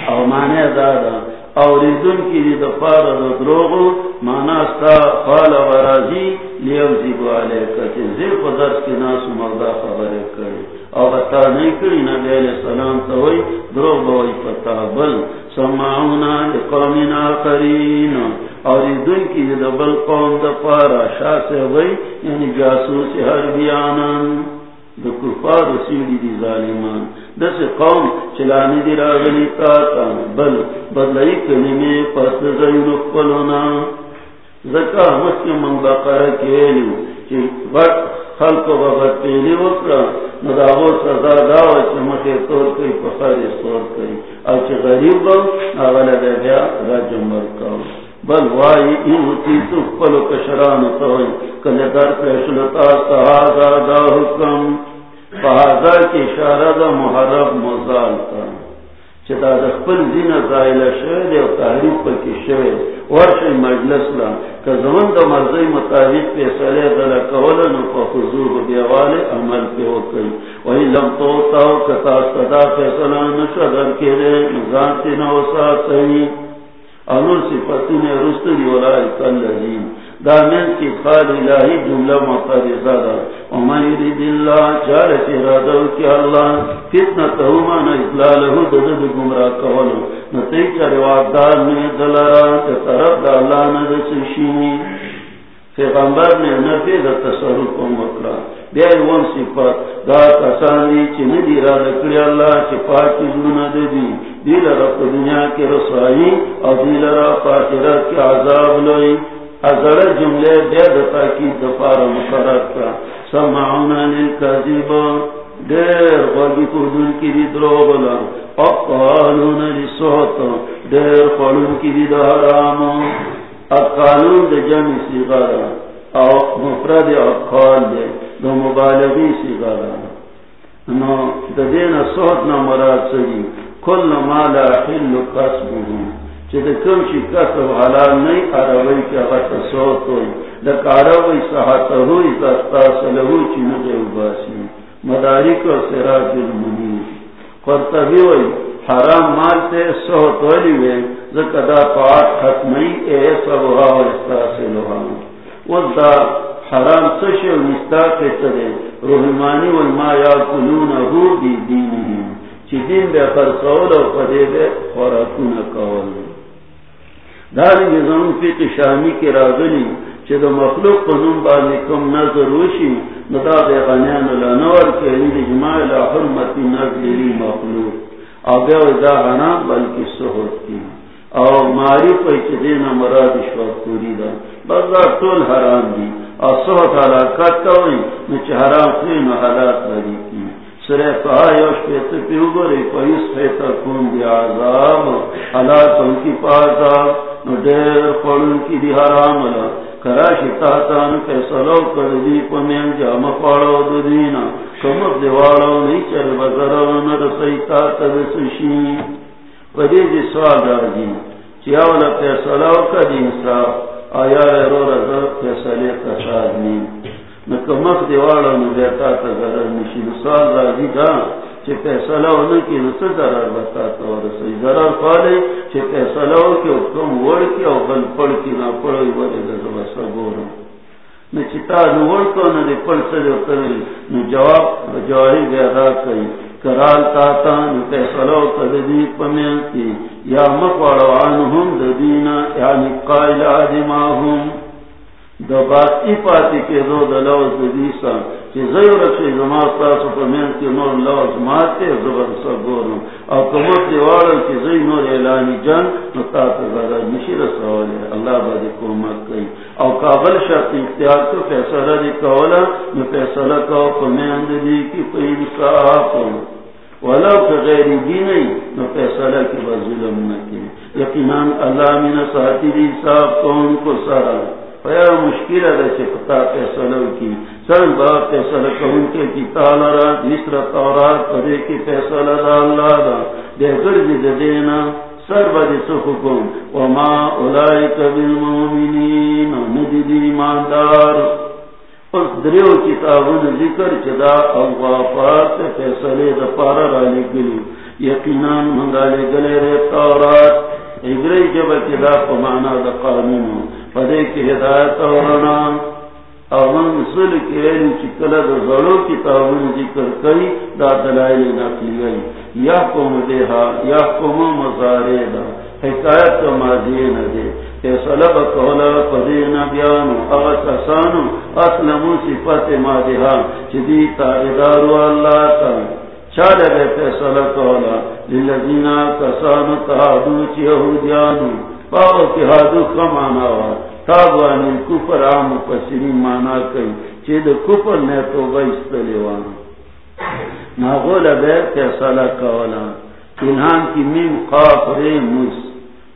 او معنی دادا اور ریدن کی دی دفار دا دروغو مانا ستا خال ورازی لیو زیبو علیہ کتی. زیر پا درس کی ناسو مردا خبر کری. او بتا نہیں کری نبی علیہ السلام تاوی دروغ بوئی پتا بل. سمعونا لقومین آخرین. اور ریدن کی دبل قوم دفارا شاہ سے وی یعنی جاسوس ہر بیانان دا کفار سیڑی دی ظالمان. دس قوم چلانی دی راغلی تاتا بل بدلائی کلمی پس زین اقبلونا زکا مسکی من بقر کیلیو، چی بٹ خلق و بغت پیلی وکرا نداغو سزا داو چی مخی طور کئی، پخاری سور کئی. او چی غریب با ناغل بیا را جمبر کاؤ بل وائی این تو پلو کشران توئی کل در پیشلتا سہازا دا حکم. فہذا کی اشارہ دا محرب مزال کا چتا دا خپل زین زائل شوید او تحریف پر کی شوید ورش مجلس لا که زمان دا مرزی مطابق پیسالے دل کولن و خضور بیوال عمل پی وکی وی لم توتاو کتا صدا پیسالان نشدر کیلے نزانتی نوسا سوی انور صفتی نے رستری ولائی کل لذیم دامن کی خال الہی جملہ مقرزہ دا ومن گمراہ کولو. میں دلارا طرف دا اللہ پیغمبر نے دا تصرف کو مکلا ون دا کسانی چی ندی را دکڑی اللہ، چی پاکی دی. دیل را دنیا کی رسوائی او دیل را پاکرات عذاب لوئی. ازر جملے دے دتا کی دفار مقرر کا سمعونا للکذب دیر غربی کردن کی دی دروغلا اقالون لسوت دیر قلون کی دی دہرام اقالون دے جمع سیغارا او مفرد اقال دے. دو مبالغی سیغارا نو دین صوت نا مراد سجی کل ما لا حل قصبه. کم چی کسب حلال نہیں عربی کی اغت صوت ہوئی. لک عربی صحت ہوئی دستا سلہو چی نجے باسی مدارک و سراج المنیر قرطبی ہوئی حرام مال تے صوت ہوئی وے زکدا پاک ختمی اے و وزا حرام سش و کے سرے روحمانی و ما یا کلون ہو دی دین چی دین بے خرسول و پدے بے خوراکون کول۔ داری نظام فی شامی کی راغلی چی دو مخلوق قنون بانی کم نظر روشی ندا دے غنیان لانور کے لی جماع لا حرمتی نظر لی مخلوق. آگے و دا غنا بلکی سہت کی او ماری پہ چی دینا مراد شوق پوری دا بزا طول حرام دی. اور سہت حلاکت کوئی نچ حرام خین و حالات بری کی سرے کہا یوش پیت پیو گرے پیس پیتا کون دی عذاب. حالات ان کی پاسا نو دیر پڑن کی دی حرام لا. کراشی تاتان پیسلو کر دی پمین جام پاڑو دو دینا. کمک دیوالو نیچر بزرو نرسی تاتر سشی. پدی جی سوال راجی چیاولا پیسلو کا دی انصاف آیا رو رضا فیصلے کساد نی. نکمک دیوالا نو تا ضرر نشی. نسال راضی دا. چی فیصلہ ہونے کی نسل ضرر بتاتا و رسوی ضرر خالے چی فیصلہ ہو کی حکم وڑ کی او بل پڑ کی، نا پڑوی وڑی دزا بسا گورا نو چی تا نو وڑ کو نا دی پڑ سجو کرے نو جواب جواری بیادا کئی کرال تاتا نو فیصلہ کدی پمین کی. یا مکوڑو عنہم ددینا یعنی قائل آدماہم دو باتی پاتی کے دو دلوز ددیسا چی زیو رکشی زمات تاسو پمین کی نور لوز ماتے زبر سا او کمت دیوارا چی زی نور اعلانی جن نو تاتا زرد مشیر سوالی اللہ با دی کومت او کابل شرط اختیار تو فیصلہ دی کولا، نو فیصلہ کاؤ پمین دی کی پہین کا آپا ولو کہ غیر دینی نو فیصلہ کی بظلم نکی یقیناً اللہ من ساتی دی صاحب کون کو سارا. فیا مشکل ہے کہ پتا فیصلہ کی. سر با فیصلہ کون کے کی جی تالارا مصر تورات پدے کی فیصلہ دا اللہ دا دے گرد دے دینا، سر بدی سخکم وما اولائک بالمومنین ندی دی ایماندار۔ اس دریو کتابون ذکر چدا اوغافات فیصلے دا پارا را لگلی یقیناً منگا لگلے رے تورات۔ اگری جب کدا پمانا دا قانون پدے کی ہدایت اورنا او من سل کے این چکل دا ضرو کتابون ذکر کئی دا دلائل نقلی گئی۔ یا قوم دیہا، یا قوم مزارے دا حکایت تو ماضی نہ دے۔ فیصلہ بکولا پدینا بیانو اغا اسلمو صفت مادہا چدی تائدارو اللہ تا۔ چالے بے فیصلہ کولا للذینا کسانو تحادو چی یہودیانو۔ باو کی کمانا وا تابان کفر آمو پسری مانا کئی، چی دا کفر نے تو بیستلیوانو ناغول بے فیصلہ کولا انہان کی میم قاف رے مس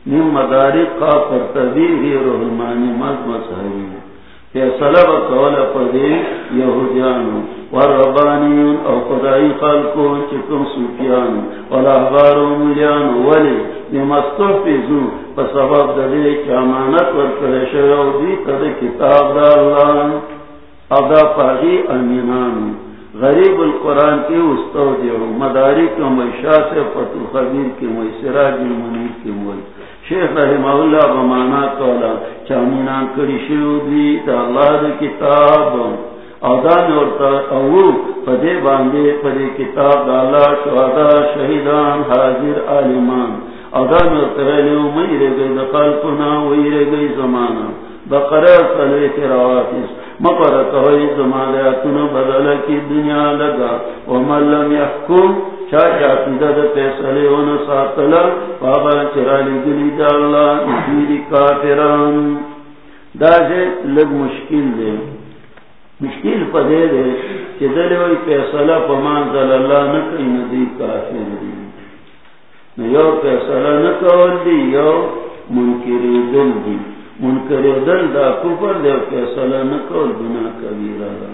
نیم مداری کا پر تبیر رحمانی مد مسحری فیصلہ بقول پدے یہودیانو او خلقو چکم سوکیانو والاحبارو ملیانو ولی دلے چامانت دی تد کتاب دا اللہ، او پاگی امینانو۔ غریب القرآن کے استو مداری کے مشاہ سے فتو خبیر کے مئی سراج المنیر کے مئی شیخ رحمہ اللہ بمانا کولا چامینا کری شیودی دا اللہ دا کتاب. اودان ورطا او پدے باندے پدے کتاب دا اللہ شہدہ شہیدان، حاضر، عالمان. اودان ورطا لیو میرے گئی دا قلقنا ویرے گئی زمانا بقرر صلی رواتیس مقرر ہوئی زمانیاتنا بدل کی دنیا لگا. ومن لم یحکم چاچا دا پیسلے بابا چرالی گلی دا اللہ کافران. دا لگ مشکل دے. مشکل پا دے دے کہ دلے وی پیسلہ پا مانزل اللہ نکی کافر دی. پیسلہ نکول دی، یو منکری دل دی. منکری دل دا کفر دے پیسلہ نکول بنا کبیرہ دا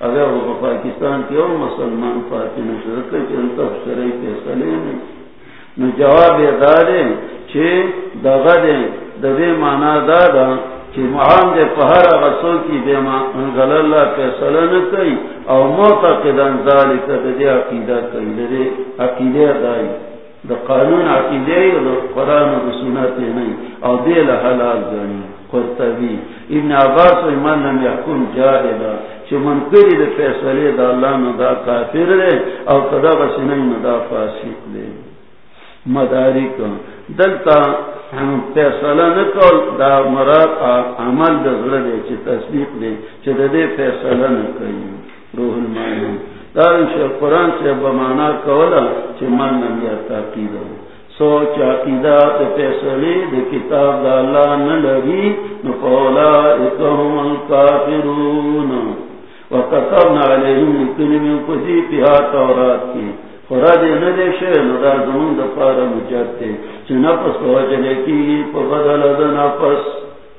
اگر وہ پاکستان کی اور مسلمان پارٹی نے سرکے چلتا افسرائی فیصلے نہیں نو جواب دارے چھے دغا دے دوے مانا دادا چھے معام دے پہر غصو کی دے انگل اللہ فیصلہ نکئی، او موتا قدان ذالک دے عقیدہ کئی دے عقیدہ دائی دا قانون عقیدہ دا قرآن و سنت نہیں او دے لحلال جانی قرطبی ابن عباس و ایمان لم یحکم جاہدا چھ من کری دے فیصلے دا اللہ ندا کافر لے او قدا بسنی ندا فاسق لے مداری کن دلتا فیصلہ نکول دا مراد عمل دا ذرہ دے چھ تصدیق دے چھ دا دے فیصلہ نکلی روح المعنی دارن شیخ قرآن سے بمانا کولا چھ من نم یا تاقید سوچ عقیدہ دے فیصلے دے کتاب دا اللہ نلگی نفولا اکہم الکافرون. وقتبنا علیہم لکنی من قدی پیہا تورات کی. خورا دے ندے شے ندا زمون دا پارا مجھتے چھ نفس وجلے کی پا بدل دا نفس.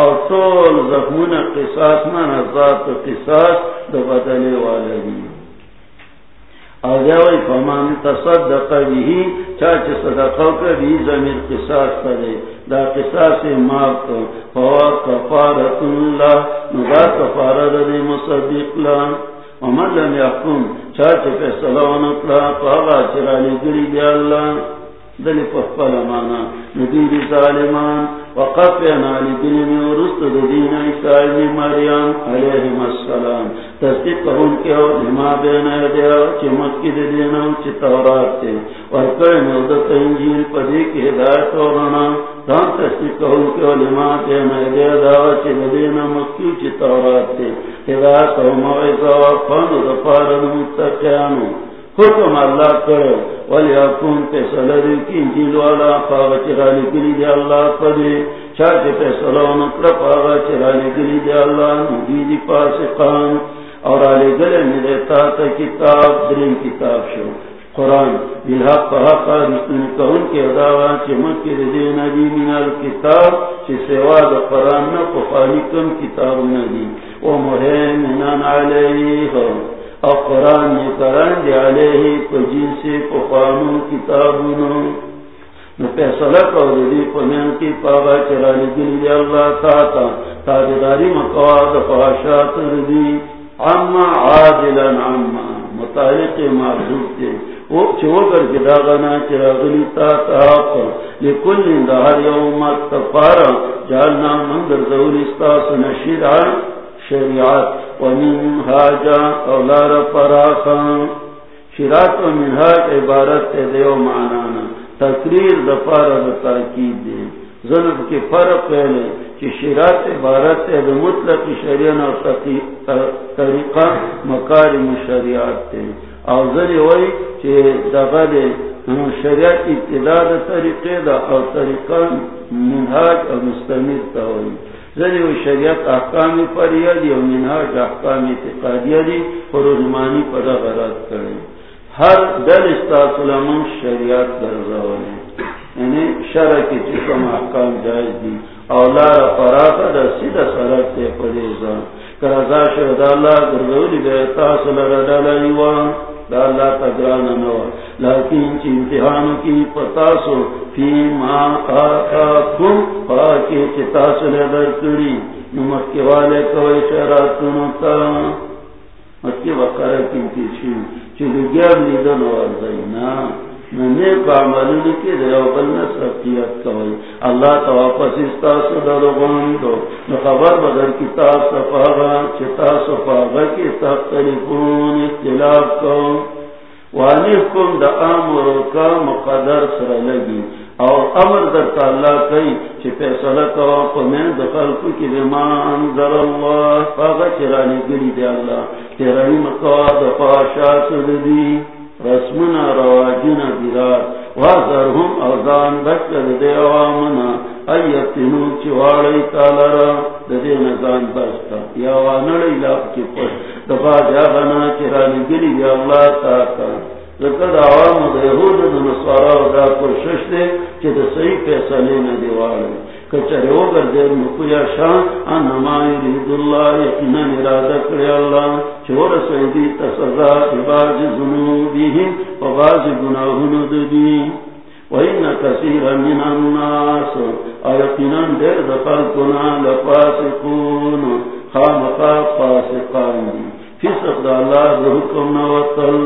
اور طول زخمون قصاص من ذات قصاص دو بدلے والے اور جاوی فمان تصدق بھی چاچ صدقو کا بھی زمین قصاص کرے دا قصاص ماب کو فوا کفارت اللہ. ندا کفارت دی مصدق لان ومن لم يحكم چاچ فیصلہ ونطلع فاغا چرالی گری دی اللہ. دلی پخپل مانا ندیر ظالمان وقفینا لدین ورست دین عیسائی مریم علیہم السلام. تصدیق کون کے ہو؟ لما بین ایدیا چی مکی دینا چی تورات تے ورکر مودت انجیل پدی کی ہدایت ورنا دان تصدیق کون کے ہو؟ لما بین ایدیا دا چی دینا مکی چی تورات تے ہدایت و موعظہ وفن دفار متقیانو. حکم اللہ کرو ولی اکون پہ سلری کی انجیل والا پاگا چرالی گلی دی اللہ پدے چاچ پہ سلون اکر پاگا چرالی گلی دی اللہ نبیدی پاسقان اور آلے گلے میں دیتا تا کتاب، درین کتاب شو قرآن بالحق حقا رسن کون کے اداوان چی مکی دی نبی من الکتاب چی سوا دا قرآن نا پخانی کم کتاب ندی و محیمنان علیہ۔ اور قرآن نے کران دے علیہ کو جن سے کو قانون کتابوں نو فیصلہ کر دی پمین کی پاگا چرانی دل دی اللہ تا تا تابداری مقواد فاشات ردی عما عادلا، عما متعلق معذوب تے۔ وہ چھو کر کے داغنا چراغلی تا تا لکل اندہار یومت تفارا۔ جالنا مندر دولستاس نشیدان شریعت ومن حاجا اولار پراخا. شریعت ومن حاج عبارت دیو معنانا. تقریر دفار تاکید دے. ظلم کے فرق پہلے کہ شریعت عبارت ہے مطلق شریعن اور طریقہ مکارم شریعت تے. اور ذری ہوئی کہ دغل شریعت ابتداد طریقے دا اور طریقہ منہاج اور مستمر تا ہوئی. ذری و شریعت احکامی پر یدی و منہاج احکامی اعتقادی دی خروزمانی پر غرات کرے ہر دل استاسلام شریعت درزاونے یعنی شرع کی چکم احکام جائز دی. اولار فراتا دا سیدہ سرک تے پریزان کرازا شہد اللہ درزولی بے تاصل ردالا ایوان دا اللہ تگرانا نوا لیکن چی امتحان کی پتاسو فی ما آتا کم پاکی چی تاصل در کری. نمکی والے کوئی شراتنو تا. مکی وقار کی تیشیو چی لگیاب لیدن وردائی نا نیک عملون کی دیو کوئی اللہ تا واپس استاس درغان دو نخبر بدر کتاب سفاغا چتا کی تختلفون اختلاف کو وانیفکم دا کا مقدر سر لگی اور امر در تعالی کئی چی پیسلہ کو پمین دخل کو کی بمان در اللہ فاغا چرانی گری دی اللہ چرانی مقاد پاشا سردی رسمنا رواجنا برار وازرهم اوزان بکر دے عوامنا ایتنو چواری تالرا دے نزان بستا یا وانڑی لاپ کی پس دفا جاغنا چرانی گلی یا اللہ تاکا ذکر عوام دا یہود دا نصارا دا کوشش دے چی دا صحیح پیسلی ندیوالے کچرے ہو کر دے نکویا شان انما یرید اللہ، یقینا ارادہ کرے اللہ۔ چور سیدی تسزا باز ذنوبہم، و باز گناہن دبی وَإِنَّ كَثِيرًا مِنَ النَّاسِ آیقینا دیر دفال کنا لفاسقون۔ خامقا فاسقان۔ فسق دا اللہ دا حکم نواتل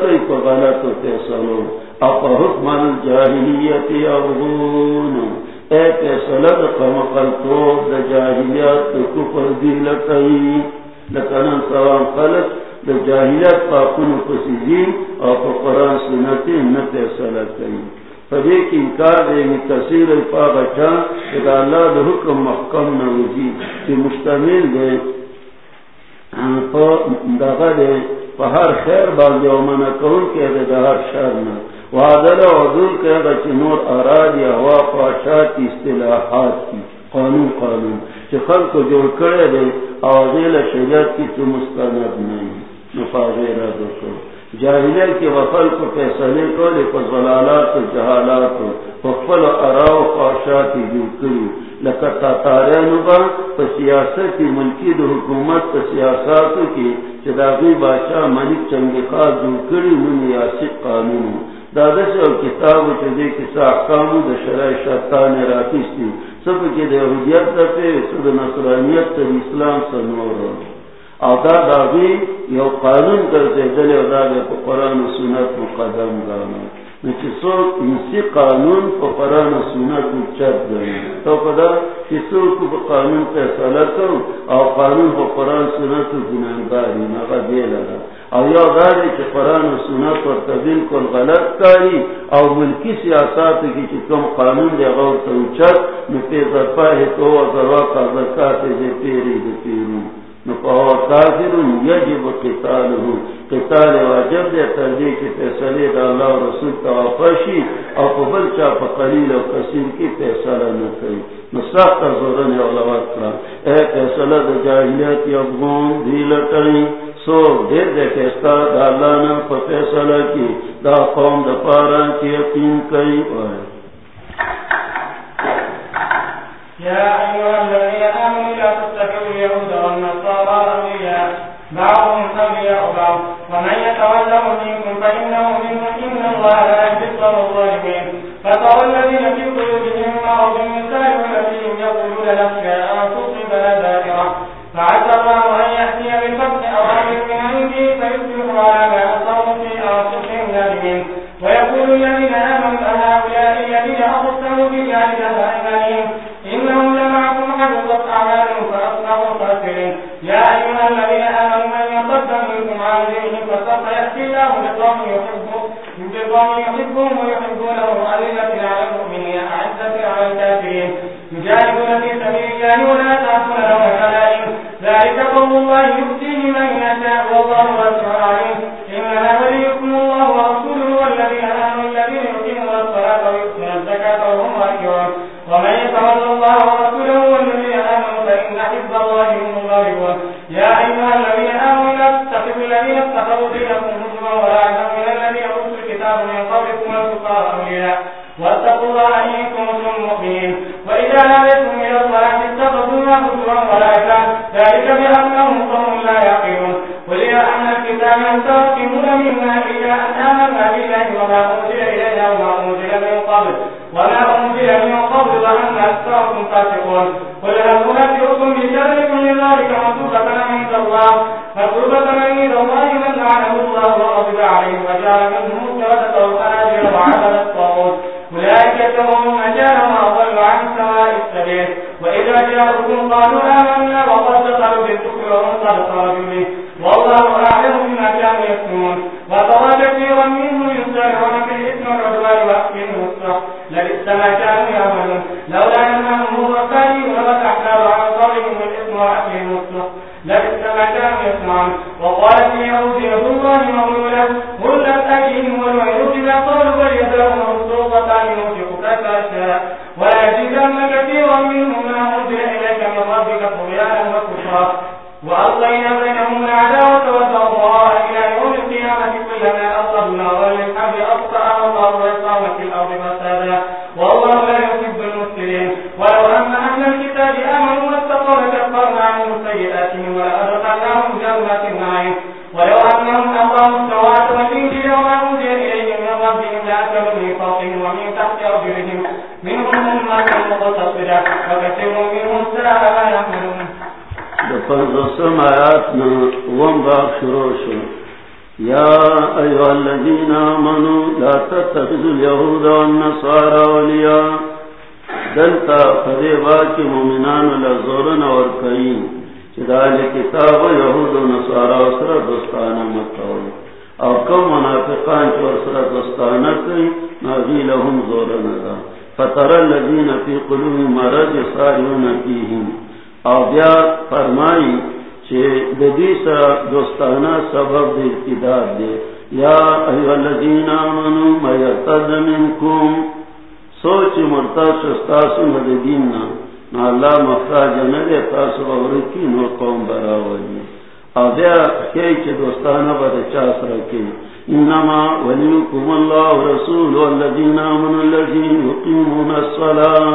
کئی پا غلط و فیصلو اپا حکم الجاہلیت یغون اے فیصلت دا دا کفر دی لکنن سوام خلق، دا اور پا قرآن سنتی کئی فدی کی انکار دے یعنی اچھا، اللہ دا حکم محکم نوزی. چی مشتمل دے پا دغا دے، پا ہر خیر باندے و منع کون کے دے، دا ہر شر نا وعدل عدول کے دا چی نور اراد یا ہوا پاشات اصطلاحات کی، قانون قانون چی خلق جوڑ کرے دے آوازیل شریعت کی تو مستند نہیں۔ نفاظی را دو کرو جاہلیت کے وفل کو فیصلے کو لے پس ضلالات و جہالات وفل و اراو خواہشات جو کری۔ لکتا تارینو با پس سیاست کی ملکی دو حکومت پس سیاستو کی چداغی بادشاہ ملک چنگی خواہ جو کری من یاسق قانون دادا سے اور کتاب چدے کسا احکامو دا شرع شرطان راکیستی سب کی دے حجیت دا پہ سب نصرانیت تا اسلام سنور رہا او دا داغی یو قانون کرتے دلے او دا دے پا قرآن و سنت مقدم گانا نچی سو انسی قانون پا قرآن و سنت مچت گانا تو پدا چی سو پا قانون پیسالہ کرو او قانون پا قرآن سنت گنانگاری نگا دے لگا او چی قرآن و سنت پر تبین کل غلط کاری او ملکی سیاسات کی چی کم قانون دے غور تو وزر وقت زکاة دے پیری دے پیری کافر یجب قتاله. قتال واجب تردی کی فیصلے دا اللہ و رسول توافشی او قبل چا پا قلیل و قسیم کی نکی زورن اولوات کرا اے دا جاہلیت دی سو دیر دے فیصلہ دا اللہ نا پا کی، دا قوم دا پارا کی یقین کئی وائے يا أيها الذين آمنوا لا تتخذوا اليهود والنصارى أولياء بعضهم أولياء بعض ومن يتولهم منكم فإنه منهم إن الله لا يهدي القوم الظالمين. فترى الذين في قلوبهم مرض، يسارعون فيهم، يقولون الأشياء تصيبنا دائرة فعسى الذين اتخذوا دينكم هزوا ولعبا من الذين أوتوا الكتاب من قبلكم والكفار أولياء واتقوا الله إن كنتم مؤمنين وإذا ناديتم إلى الصلاة اتخذوها هزوا ولعبا ذلك بأنهم قوم لا يعقلون قل يا أهل الكتاب أن تحكمون منا أن آمنا بالله وما أنزل إلينا وما أنزل من قبل وما أنزل من قبل وأن أكثركم فاسقون قل هل أنبئكم بشر من ذلك مكتوبة عند الله مكتوبة عند الله لعنه الله وغضب عليه وجعل منهم القردة والخنازير وعبد الطاغوت. أولئك يتبعون مجالا وأضل عن سواء السبيل. وإذا جاءوكم قالوا آمنا وقد دخلوا بالكفر وهم قد خرجوا به والله أعلم بما كانوا يكتمون وترى كثيرا منهم يسارعون في الإثم والعدوان وأكلهم السحت لبئس ما كانوا يعملون لولا أنهم الربانيون لفتحنا على قولهم الإثم وأكلهم السحت لبئس ما كانوا يسمعون وقالت اليهود يد الله مغلولة غلت أيديهم والويل بما وكثير منهم ساء ما يعملون دفن آياتنا وانباق شروشا يا أيها الذين آمنوا لا اليهود والنصارى وليا دلتا فديبا کی مومنان لزورن ورکعين چدال کتاب یهود و نصارى وسر دوستانا مکاوی او کم منافقان چور سر دوستانا کئی، نازی لهم زورن دا. فتر الذين في قلوب مرض صارون فيهم او بیا فرمائی چه ددی سر دوستانہ سبب دے ابتداد دے یا ایو الذین آمنوا ما یرتد منکم، سوچ مرتا شستاسو مددین نا نا اللہ مفراج ندے تاسو بورکی نو قوم براوی او بیا کئی چھ دوستانہ بدا چاس رکے انما ولیکم اللہ رسول والذین آمنوا الذین یقیمون الصلاة۔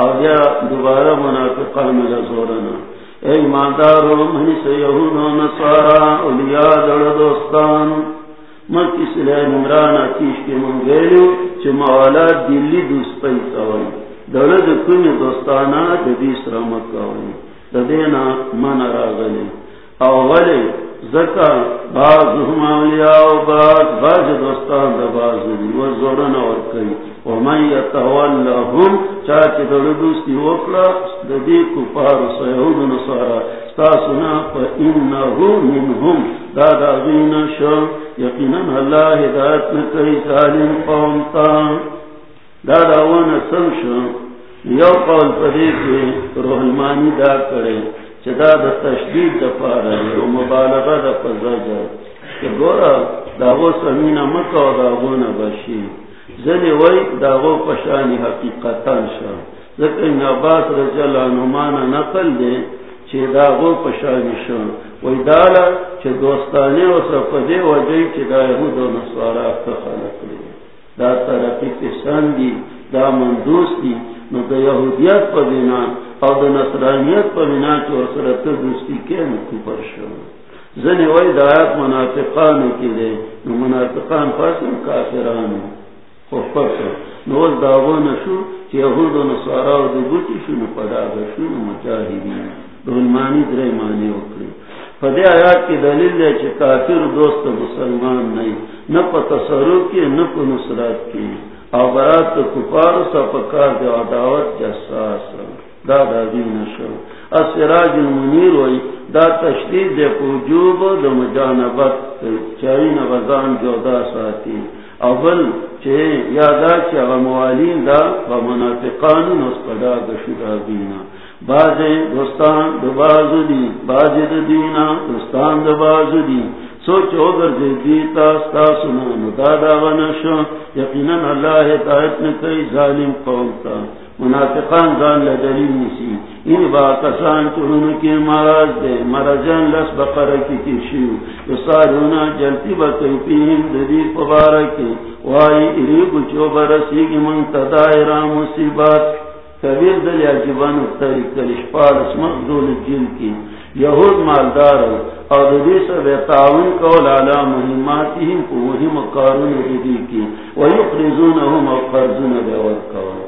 او بیا دوبارہ منافقان لزورنا اے ایماندارو، منی سے یہودو نصارا، اولیاء دل دوستان۔ مکی سلے نمران آتیش کے منگیلو چھ مولا دلی دوست پیسا ہوئی دلد کنی دوستانا دبیس رامت کا ہوئی ددینا من راغلی. اولی زکا باز ہم اولیاء و باز باز دوستان دا باز دی وزورن اور کئی ومن یتولهم چاچی دل وکلا ددی کفار نصارا. ستاسنا منهم دادا غین شا یقینا اللہ ہدایت نکی ظالم دادا وانا یو قول روح المانی دا کرے چدا دا تشدید دا پارا و مبالغہ دا پزاجا کہ گورا داغو سمین مکا و داغو نباشی زنی وی داغو پشانی حقیقتان شا ذکر ان عباس رجل عنمانا نقل دے چی داغو پشانی شا وی دالا چی دوستانی و سفدے و جی چی دا یهود و نصوارا افتخالق لی دا ترقی کسان دی دا مندوس دی نو دا یهودیت پا دینا او د نصرانیت په بنا کې ورسره ته دوستی کې نو کوپر شو ځنې وای د آیات منافقان کې دي نو منافقان فاسم کافرانو. خو پښه نو داونه شو نصارا شو، نو شو، نو معنی آیات دلیل کافر دوست مسلمان نه نه په تصرف کې، نه په نصرت کې. او برات کفار سره په دی او جساس. دا دا دین شو اسراج المنیر وی دا تشدید دے پوجوب دا مجانبت چاہی نبزان جودا ساتی اول چه یادا چه اغا موالین دا و منافقان نس پدا گشو دا دینا. بازے دوستان دا بازو دی، بعض دا دینا، دوستان دا بازو دی. سوچ اوگر دے دیتا، ستا سنا ندادا غنشو یقینا اللہ ہدایت نکی ظالم قوم تا. منافقان زان لدلیل نسی این با کسان چرون کی مرض دے مرضان لس بقر کی کشیو یسارونا جلتی بکی پیہم ددی پبارکی وائی اریب چو برسی کی من تدائرہ مصیبات کبیر دل عجبان اختری کلش پالس مقدول جل کی. یہود مالدار اور ددی سے بے تعاون قول علا مہماتہم کو مہم قارون ددی کی. ویقرزونہم او قرزون بے ورکوان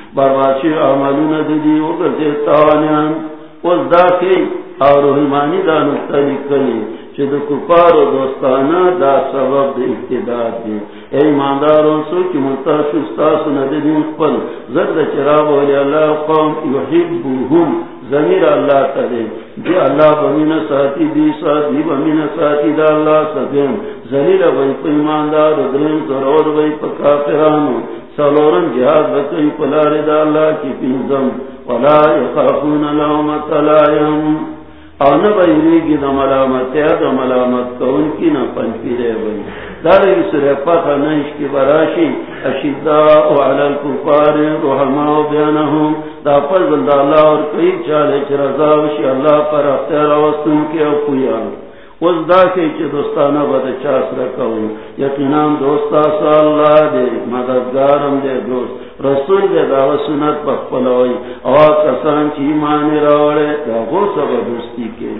بارواچی عملونه دی او ګرځي تاوانیان اوس دا کې او رحمانی دا نقطه لیکلی چې د کفارو دوستانه دا سبب د اقتدار دی ای ایماندارو سو چې متاسو تاسو نه دي خپل زرد چراغ ولی الله قوم یحبهم زمیر الله تعالی دی الله بمینا ساتي دی ساتي بمینا ساتي دا الله سبحان ذلیل وای په ایماندار دریم ضرور وای په کافرانو۔ سلورن جہاد بکئی پلار دا اللہ کی پینزم. ولا یخافون لومت لائم او نبیری گی دا ملامت، یا دا ملامت کون کی نا پنچی دے بنی داری سر پتا نش کی براشی. اشداء علی الکفار رحماء بیانہم. دا فضل دا اللہ اور کئی چالے چرزاوشی اللہ پر اختیار وستن کی اپویان اس دا کے چی دوستانہ بد چاس رکھو یقینام دوستا سا اللہ دے، مددگارم دے دوست. رسول دے دا سنت پک پخپلوئی او کسان چی ایمانی راوڑے، دا غو سب دوستی کے.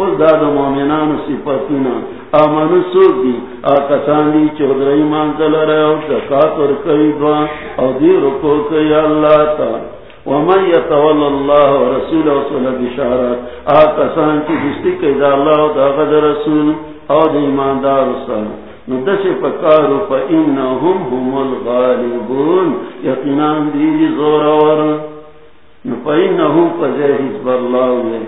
اس دا دا مومنان صفتینا آمانو سوک دی. آ کسان دی چودر ایمان دل رہے او زکاة اور کئی دوان او دی رکو کئی اللہ تا. ومن يتولى الله ورسوله وصل بشارات آکسان کی دستی کہ دا اللہ دا غد رسول او دا ایمان دار رسول ندس پکارو فا انہم هم الغالبون۔ یقینان دیجی زور ور فا انہم فزیر حزب اللہ ہوئے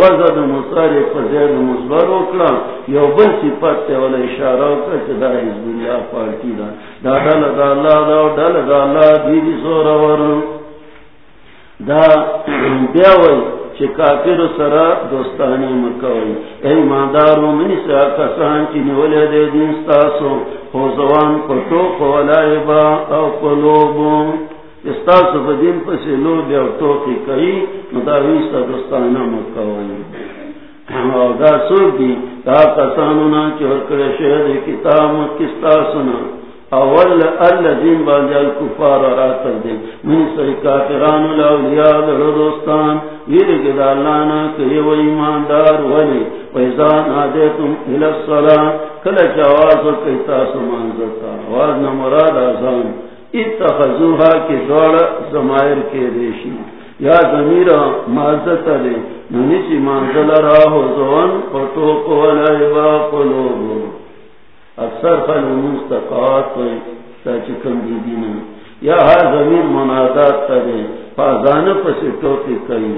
وزد مصار فزیر مصبر اکلا یو بل صفت تے والا اشارہ اکلا چا دا حزب اللہ پارٹی دا۔ دا دل دا اللہ دا دل دا اللہ دیجی زور ور دا بیاوی چی کافر سرا دوستانی مکوی ایمادارو منی سا کسان چی نولی دے دین ستاسو. خوزوان پتو قولائی با او قلوبو استاسو با دین پسی لو بیا توقی کئی نداوی سا دوستانی مکوی او دا سو دی دا کسانو نا چی ورکر شہد کتاب کستاسو نا اول الذين بعد الكفار راتل دي من سي كافرون الاولياء دوستان ير گدالانا کہ وہ ایماندار ولي واذا ناديتم الى الصلاه كلا جواز کیتا سمان زتا. اور نہ مراد اذان اتخذوها کی دوڑ زمائر کے ریشی یا ضمیر معزت دے. ننچی منزل راہو زوان پتو کو لائبا قلوبو. اکثر خل مستقات کم دی دینا یا ہر زمین منادات کرے فازان پسی ٹوکی کئی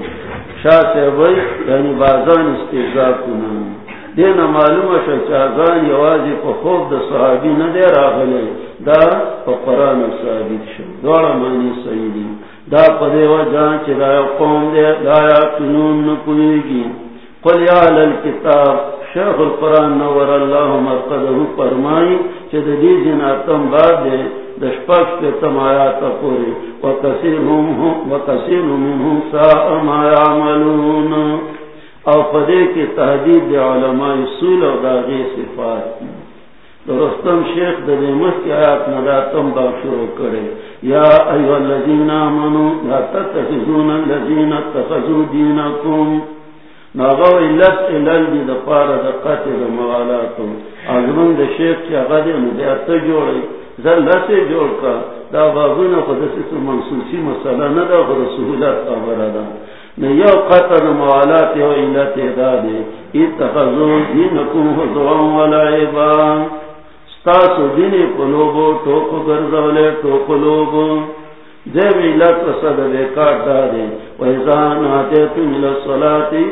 شاہ سے وی یعنی بازان استیزا کنا دینا معلوم شا چاگان یوازی پا خوب دا صحابی ندے راغلے، دا پا قرآن ثابت شو۔ دوڑا مانی سیدی دا پا دیو جان چی دا قوم دے دا یا کنون نکویگی۔ قل یا للکتاب شیخ القرآن نور اللہ مرقدہ فرمائی چھ دی جناتم بعد دے دشپاک کے تم آیات پوری وکسیر منہم ساء ما یعملون۔ او پدے کی تحدید دی علماء سول او داغی صفات۔ درستم شیخ دے مست کی آیات نداتم با شروع کرے۔ یا ایوہ الذین آمنوا لا تتخذون الذین اتخذوا دینکم۔ ناغو علت علل دی دا پارا دا دا موالاتو. دا شیخ چی آغا دی انو جوڑی. زر لسی جوڑ کا. دا بابونا خود سیسو منسوسی مسئلہ ندا خود سہولت آبرا دا نیو قتل موالات یو علت دا دی. اتخذو دینکم حضوان والعبا ستاسو قلوبو گرزولے لوبو. کاٹ دادے ویزان آتے تم لسولاتی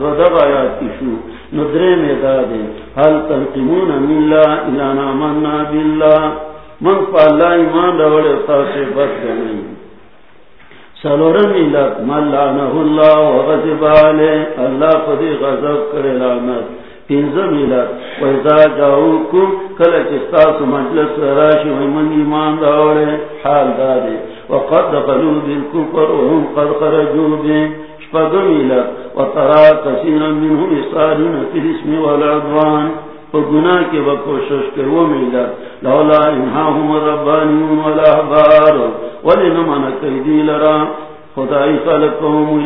دو دب آیات ندرے میں حل من اللہ الانا مننا باللہ من پا اللہ ایمان روڑے تاسے بس گئی سلورم علت من لعنہ اللہ آلے اللہ پدی غضب کرے لعنت۔ پینزم علت ویزا جاؤکم مجلس راشی ویمن ایمان داوڑے حال دادے وقد دخلو بالکفر وهم قد خرجو شپگم علت وطرا فی الاسم والعدوان. کے کے وہ ملت لولا انہاہم ربانیون والاحبار ولنمن کیدی لرا. خدای خلقهم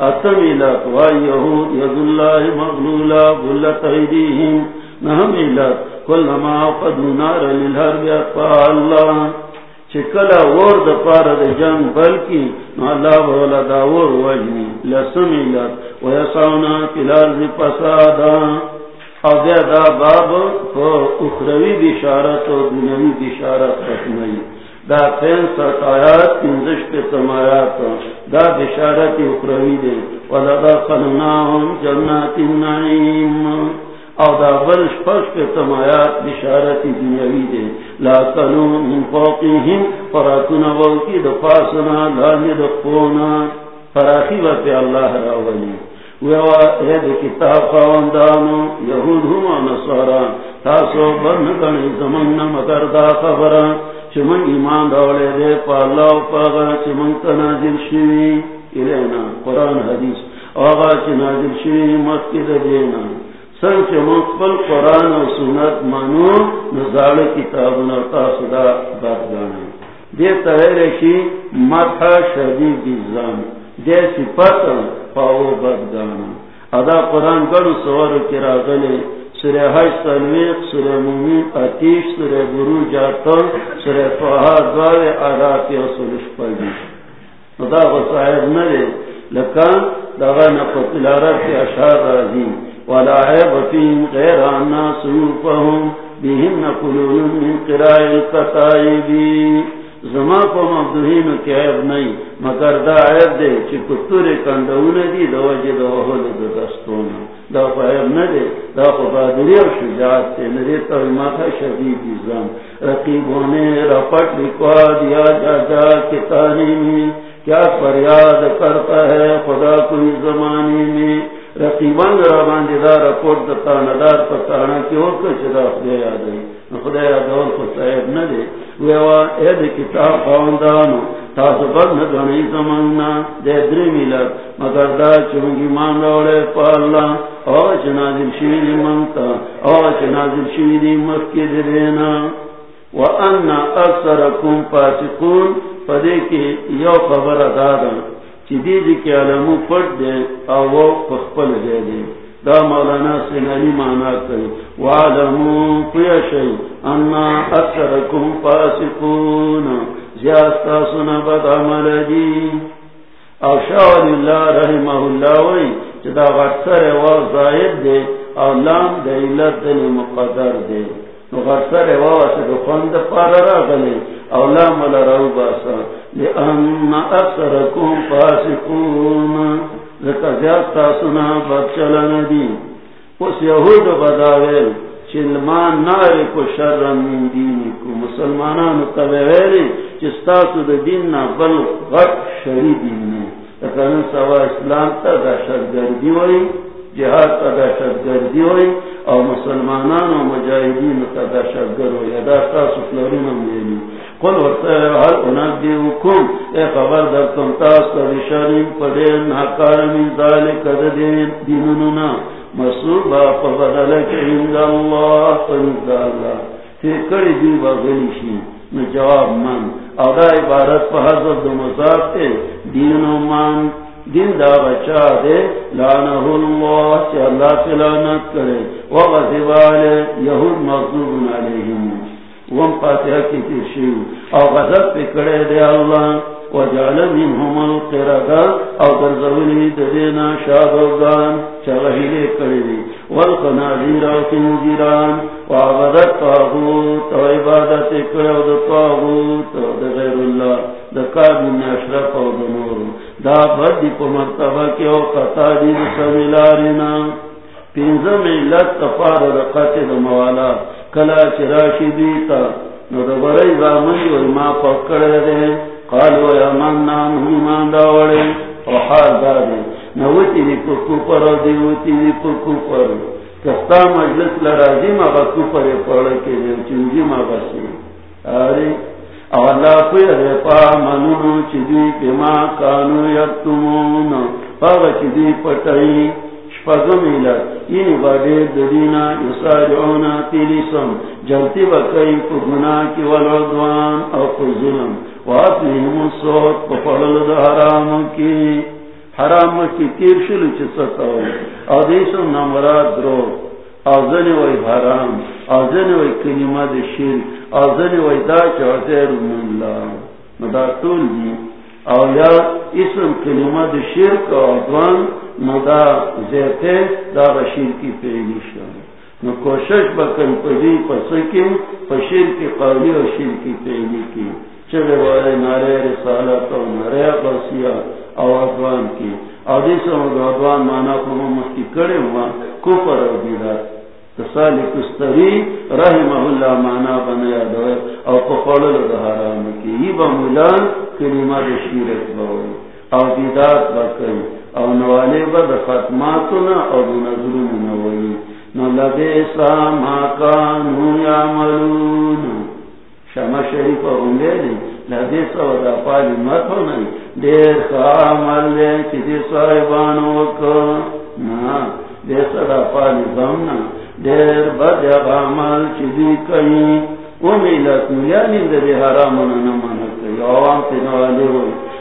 اتم علت و یهود ید اللہ مغلولا بلت ایدیهم نهم علت قدو نار للحرب اطفا اللہ چکلا ور دا پار دا جنگ بلکی نو اللہ بولا دا ور وجنی لسم علت و یساونا کلال زی پسادا او دیا دا باب اخروی بشارت و دنیوی بشارت ختمی دا پین ست آیات پینزش پی تمایات دا بشارت اخروی دے ولدا خلناهم جنات النعیم. او دا بل شپش کے تمایات بشارتی دنیاوی دے لا کلون من فوقیہم فراکنا ووکی دا پاسنا لانی دا قونا فراخی با اللہ راولی ویوا اید کتاب خواندانو یہود ہما نصارا، تاسو بن زمن مگر دا خبرا چمن ایمان دولے دے پا اللہ پاگا چمن تنازل شوی الینا قرآن، حدیث. آگا آغا چنازل شوی مسکد دینا. سن سنچ مقبل قرآن و سنت مانو نزال کتاب نرتا صدا بات گانا دے تغیر کی مدح شدید دیزان دے سپت پاو بات گانا ادا قرآن گڑ سور کی راغلے سورہ حج تلویق سورہ مومین اتیش سورہ برو جاتل سورہ فہا دوار آراتی و سورش پلدی ادا غصائب نرے لکان دغا نفتل عرب کی اشار رازیم ولا عيب فيهم غير أن سيوفهم بهم نقلون من قراء الكتائب زما کو مبدوہین کی عیب نہیں مگر دا عیب دے چی کتور کندون دی دو وجہ دو وحل دو دستون دا خو عیب ندے دا خو بادری و شجاعت تے ندے تو ماتا شدید ازام رقیبونے رپٹ لکوا دیا جا جا کتانی میں کیا فریاد کرتا ہے خدا کوئی زمانے میں رقیبان را باندې دا رپورت د تانادار په تانا اور څه دا خدای یاد دی کو صاحب ویوا کتاب خواندانو تاسو زمانہ مگر دا چې موږ ایمان راوړې په الله او چې نازل دی مونته او چې نازل شي دی دینا اکثرکم یو خبره ده چیدی جی کی علمو پٹ دے، او وہ پخپل دے دے۔ دا مولانا سنانی مانا کری وعلمو پیشی انا اکثرکم فاسقون. زیاستا سنا بد عمل دی او شاول اللہ رحمہ اللہ وی چدا غرصر و زائد دے او لام دے علت دل مقدر دے نو غرصر و واسد خوند پار را غلی او لام لراو باسا لأن أكثركم فاسقون. زیادتا سنا بدچلن دی. اس یہود بداویل چلمان ناری کو شرم من دینی کو مسلمانان تبیویلی چستاسو دا دین نا بل غٹ شری دین نے لیکن سوا اسلام تا دہشت گردی ہوئی، جہاد تا دہشت گردی ہوئی اور مسلمانان و مجاہدین تا دہشت گرد ہوئی ادا تاسو فلورین میلی قل هل اے خبر در تم تاس ذالک دین فبدلک عند اللہ اللہ دی جواب من. ادا عبارت پہ دو مصاب تے دین و من دین دا بچا دے لعنہ اللہ چا اللہ سے لعنت کرے وغضب یہود مغضوب علیہم وم فاتحہ کی تیشیو او غضب پہ کڑے دے اللہ. و جعل منہم القردہ او درزولی دینا شادوگان چغہی لے کڑے دی والقنازیر او تنزیران و عبدت طاغوت. و عبادت کڑے و دا طاغوت. و دا غیر اللہ. دا کابن اشرف و دا نور. دا بردی پا مرتبہ کی او قطع دی سمیلارینا پینزم علت تفار رقات دا موالات کلا چراشی دیتا. نو دا دبرائی زامنی وی ما پکڑے دے قالو یا من نام ایمان داوڑے او حال دادے نوتی دی پکو پر دی وتی دی پکو پر کستا مجلس لرازی ما با بکو پر پڑھے دے چنجی ما بسی آرے او اللہ پیر دے پا منونو چیدی پیما کانو یکتمون پاگا چیدی پتائی. ددینا یسارعونا تیلیسم. جلتی کی والعدوان او ظلم. دا حرام کی. حرام کی تیر شلو چی ستاو او درو. او وی حرام. وی کلمہ شیر او وی دا چوزیر من اللہ دی. او یا اسم کلمہ شرک عدوان مدا زیتے دا غشیر کی پیلی شا نو کوشش بکن پدی پسکی، پشیر کی قولی و شیر کی پیلی کی. چلے والے نارے رسالت و نارے قصیہ او عدوان کی. او دیسا مدا عدوان مانا کو ممسکی کڑے ہوا کفر او بیدار. تسالی کستری رحمہ اللہ مانا بنیا دوئے او پخوڑل دہارام کی. ای با ملان کلمہ دشیرت باوئی. او بیدات بکئی او نوالی با دختماتنا او نظرون نوائی نو لبیسا ما کانو یعملون. شما شریف اونگے دی لبیسا و دا پالی متو نئی دیر خواہ عمل لے چی دی صاحبانو کا نا دیسا دا پالی زمنا. دیر بد عمل چدی کئی امیلت نو یعنی در حرامنا نمانا کئی عوام تنوالی ہوئی.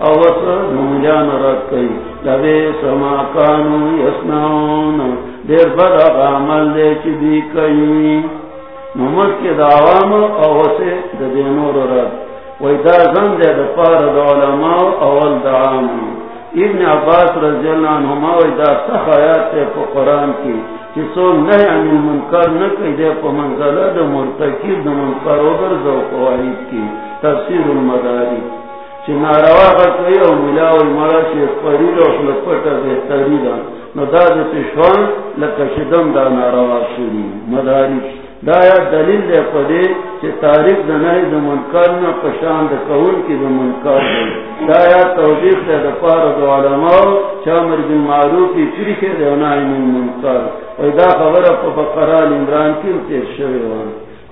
او وصر نمجان رد کئی لبی سما کانو یسناؤن دیر بدا غامل دے چی دی کئی نمت کی دعوام او وصر دینور رد وی دا زن دے دا پار دا علماء اول دعام ابن عباس رضی اللہ عنہما وی دا سخ آیات تے پا قرآن کی سو نئے نہ منکر نہ کہی دے پا منزلہ دا مرتکیب دا منکر اوگر زو قوائد کی تفسیر المداری چی ناروا کا کئی او ملاوی مرا چی اخپرید او خلقتا بہتری دا نو دا دا تشوان لکشدم دا ناروا سوری مداری دایا دلیل دے پدے چی تاریخ دا نئی دا منکر نا پشان دا کون کی دا منکر دے دایا توجیح دے دا پار دا علماء چامر بن معروفی پریخے دے ونائی من منکر ویدا خبر پا بقرال عمران کی تیر شوی وان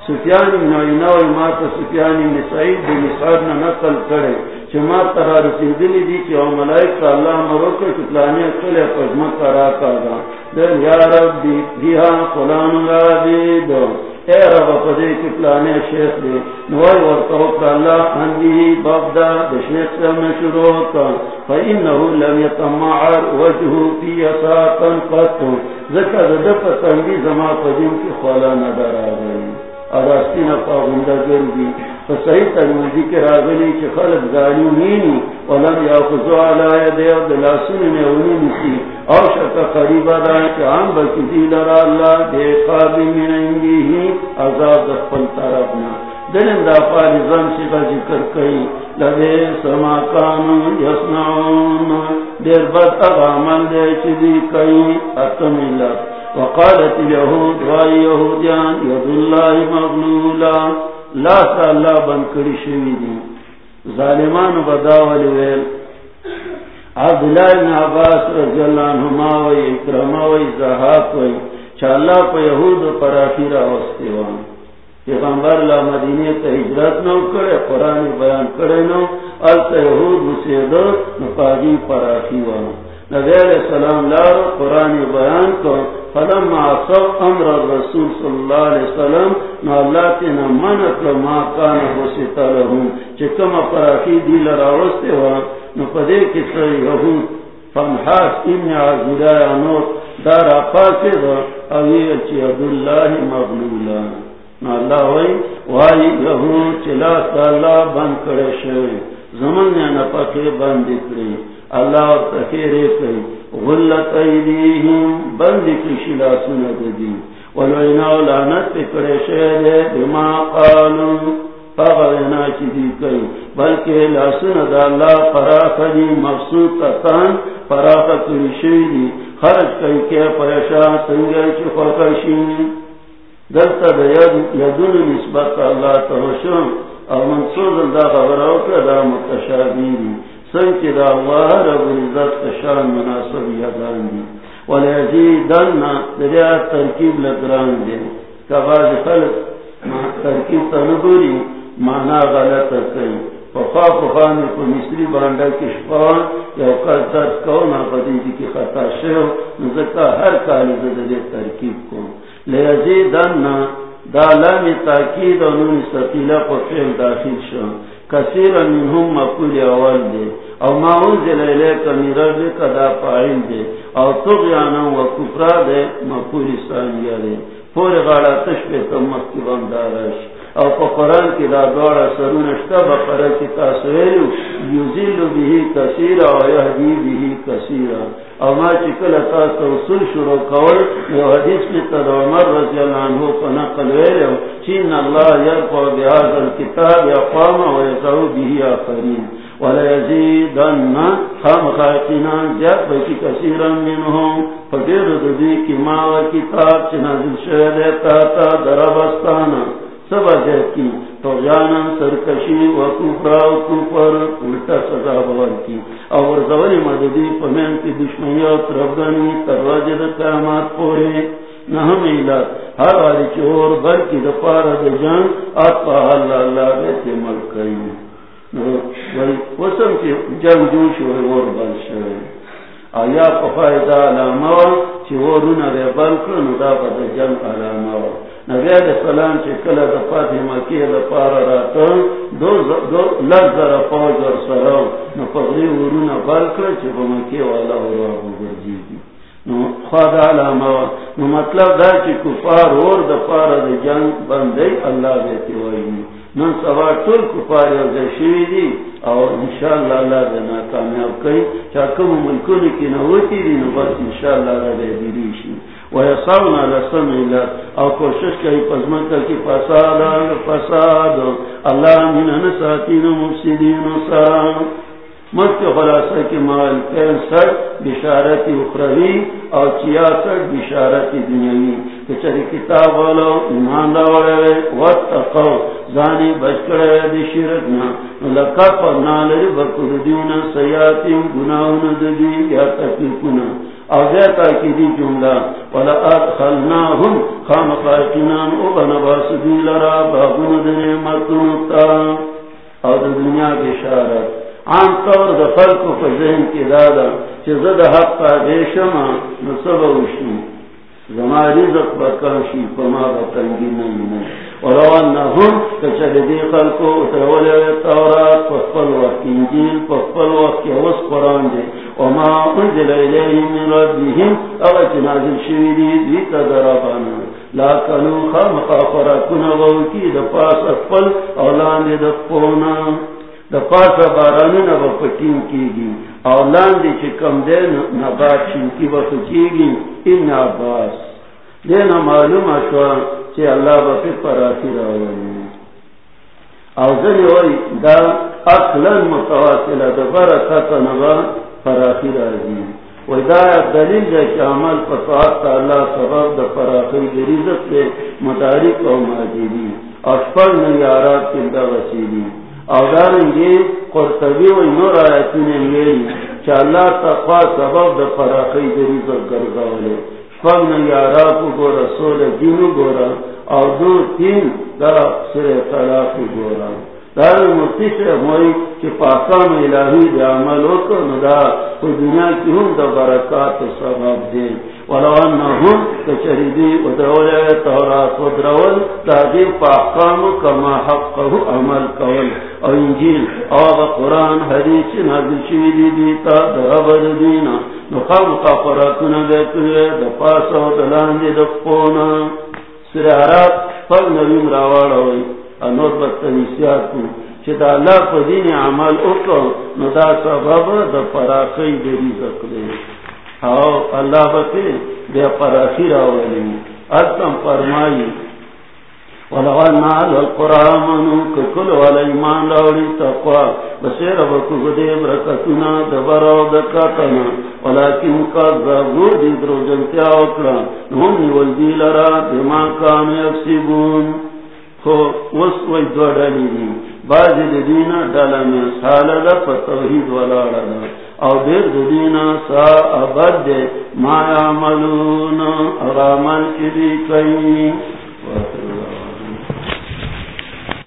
سفیان ابن عینا و امات سفیان ابن سعید بن سعید نا نقل کرے چی ما ترا رسیدلی دی چی او ملائک تا اللہ مروکر کتلانی اکلی پجمت کرا کردا دل یا رب دی دیہا فلان العبید اے رب پدے کتلانی شیخ دی نوائی ورطوک اللہ اندی بابدا دشیخ سے میں شروع کا فإنه لم يتمعر وجهه في أساقا قط ذكر ذدف تنبي زما قديم في خوالا ندر آغائی اراستین پا غندہ گردی فصحیح تنوزی کے راغلی چی خلق زانیو نینی ولم یاخذو علا یدی و دلاسون نیونی نسی او شکا قریبا دا چی عام بکی دی لرا اللہ دے قابی من انگی ہی، عذاب دخل طرفنا دلن دا پاری زن سی کا ذکر کئی۔ لبے سما کانو یسنعون دیر بد اغامل دے چی دی کئی۔ اتم اللہ وقالت اليهود وائی یہودیان ید اللہ مغلولا۔ لا سا اللہ بند کری شوی دی ظالمان بداولی ویل عبداللہ ابن عباس رضی اللہ عنہما وی اکرما وی زہاق وی چا اللہ پا یہود پر آخیر آوستی وان. پیغمبر لا مدینے تا ہجرت نو کرے قرآن بیان کرے نو التا یہود مسیدو نپاگی پر آخی وان. نبی علیہ السلام لارو قرآن بیان کو، فلما عصب امر الرسول صلی اللہ علیہ وسلم، نو اللہ تینا منت ما کان حسیتا لهم چکم پراکی دیل راوستے ہوا، نو پدے کسر یہود فمحاس ابن عزیلہ نوت دار اپاسے دا اویر چی عبداللہ مغلولا نو اللہ وی، وائی یہود چلا تا اللہ بند کرے شوئے، زمن نے نپاکے بند دکھرے اللہ تخیرے کئی غلط ایدیہم بند کشی لا سنت دی۔ ولوینا لعنت پکڑے بما قالو۔ پاغوینا چی دی کئی، بلکہ اللہ مقصود پراخ خرج کئی کے پریشا سنگے چی خوکشی دلتا دا یدون نسبت اللہ تروشن او منصور دا سنچ دا اللہ رب العزت شان مناسب دی. ولیزیدن دریا ترکیب لگران دی. کباز خلق ترکیب تنبوری مانا غلط کئی. فخوا فخوانی کو مصری بانڈا کی شفان، یا اوقات درد کونا قدیدی کی خطا شو نزکا ہر کالی زدر ترکیب کو لیزیدن دا لامی تاکید و نون ستیلہ پر فیل داخل شو کثیر منهم مقول اول دے او ما انزل الیک من ربک دا فاعل دے او طغیانا و کفرا دے مقول ثانیہ دے پورے غاڑا تش پہ تمت کی بندارش او پا قرآن کی دا دوارا سرونشتا بقرہ کی تاسویلو یوزیلو بیہی کسیرا و یهدی بیہی کسیرا او ما چکل تاس توصل شروع کول یو حدیث کی تد عمر رضی اللہ عنہ پا نقل ویلو چین اللہ یرفع بیاز الكتاب یقام و یزعو بیہی آفرین ولا يزيدن خام خائقنا جات بکی کثیرا منهم. فدیر ددی کی ما و کتاب چنازل شہد تا تا دربستانا سب کی۔ تو جانا سرکشی و کفرا و کفر، الٹا سزا بول کی۔ اور زوری مددی پمین کی دشمنی اور تربگنی ترواجد قیامات پورے۔ نہ ہمیں ہر والی چور بھر کی دپار جان آپ کا اللہ اللہ بیتے ملک وسم کی جنگ جوش ہوئے اور بل شوئے۔ آیا پفائدہ علامہ، چی ورون رے بل کرنو دا بد جنگ علامہ۔ نبی علیہ السلام چی کل مکی دو, دو فوج اور سراو نو پغری ورون بل مکی والا نو نو مطلب دا کفار اور جنگ بندی اللہ بیتی وائنی نن سوا ټول کفار یو ځای شوي دي او ان شاء الله الله دې ناکامیاب کړي. چې کوم ملکونه کې نه وتی دي نو بس ان شاء الله الله دې دې شي ويصون على سمع الله او کوشش کوي پزمنه کې فساد فساد الله من نساتین مفسدين سلام. مت خلاصہ کی مال پینسٹھ بشارت اخروی اور چھیاسٹھ بشارت دنیاوی. کہ چلی کتاب والو، ایمان داوڑے وقت تقو زانی بچکڑے دی شرکنا. لکا پر نالری بکر دیونا سیاتیم گناہون دی یا تکلیفنا او دیتا کی دی جملہ ولا ادخلناهم خام او بنباس دی لرا باغون او دنیا بشارت عام طور دا خلق کو ذہن کی دادا چی زد حق پا نصب وشی زما رزق بکاشی پما بکنگی نمی نمی ولوان نهم دی خلقو اترولی تورات پخپل وقت انجیل پخپل وقت یوس قرآن دی. وما انزل الیهم من ربهم اغت نازل شویدی دیتا درابانا لا کنو خامقا فرکنا ووکی دا پاس اقبل اولان دی دفونا دا پاسا بارانی نا کی گی اولان دی چی کم دے نبات چنکی با کی گی این عباس دینا معلوم اشوا چی اللہ با پی پراتی راوانی او زنی ہوئی دا اقلن متواصل دا برکت نبا پراتی راوانی وی دا دلیل جا چی عمل پتوات تا اللہ سبب دا پراتی دریزت لے مدارک و ماجیدی اشپر نیارات کل دا وسیلی اوزارنگی قرطبی و نور آیتون انگیلی چا اللہ تقوی سبب دا فراقی دری کو گورا سول دینو گورا دو تین دا سر طلاق گورا. دار سے ہوئی کہ پاکام الہی دے عمل ہوتا ندا تو دنیا کی ہم دا برکات سبب دے ولو ودرول ودرول کما حقه عمل کول او او قرآن حدیث نازل دیتا دینا نقام قافراتنا بیتوئے دا پاسا و دلان دی دفونا فل نبیم راوالا ہوئی انور بدتنیسیات کو چدا اللہ پا دین عمل اکو نو سبب دا پراخی دے رزق او اللہ بکے دے پراخی راولی اتم فرمائی ولغن على القرآن ككل ولا إيمان لولي تقوى بسير بكو دي بركتنا دبرا ودكاتنا ولكن كذبوا دي درو جنتيا وكلا نهم يولدي لرا بما كانوا يكسبون وس وی دو ڈالی باز دینا ڈالا میں سال دا توحید والا دا او دیر دینا سا ابد دے ما عملون. اور عمل کی دی کئی.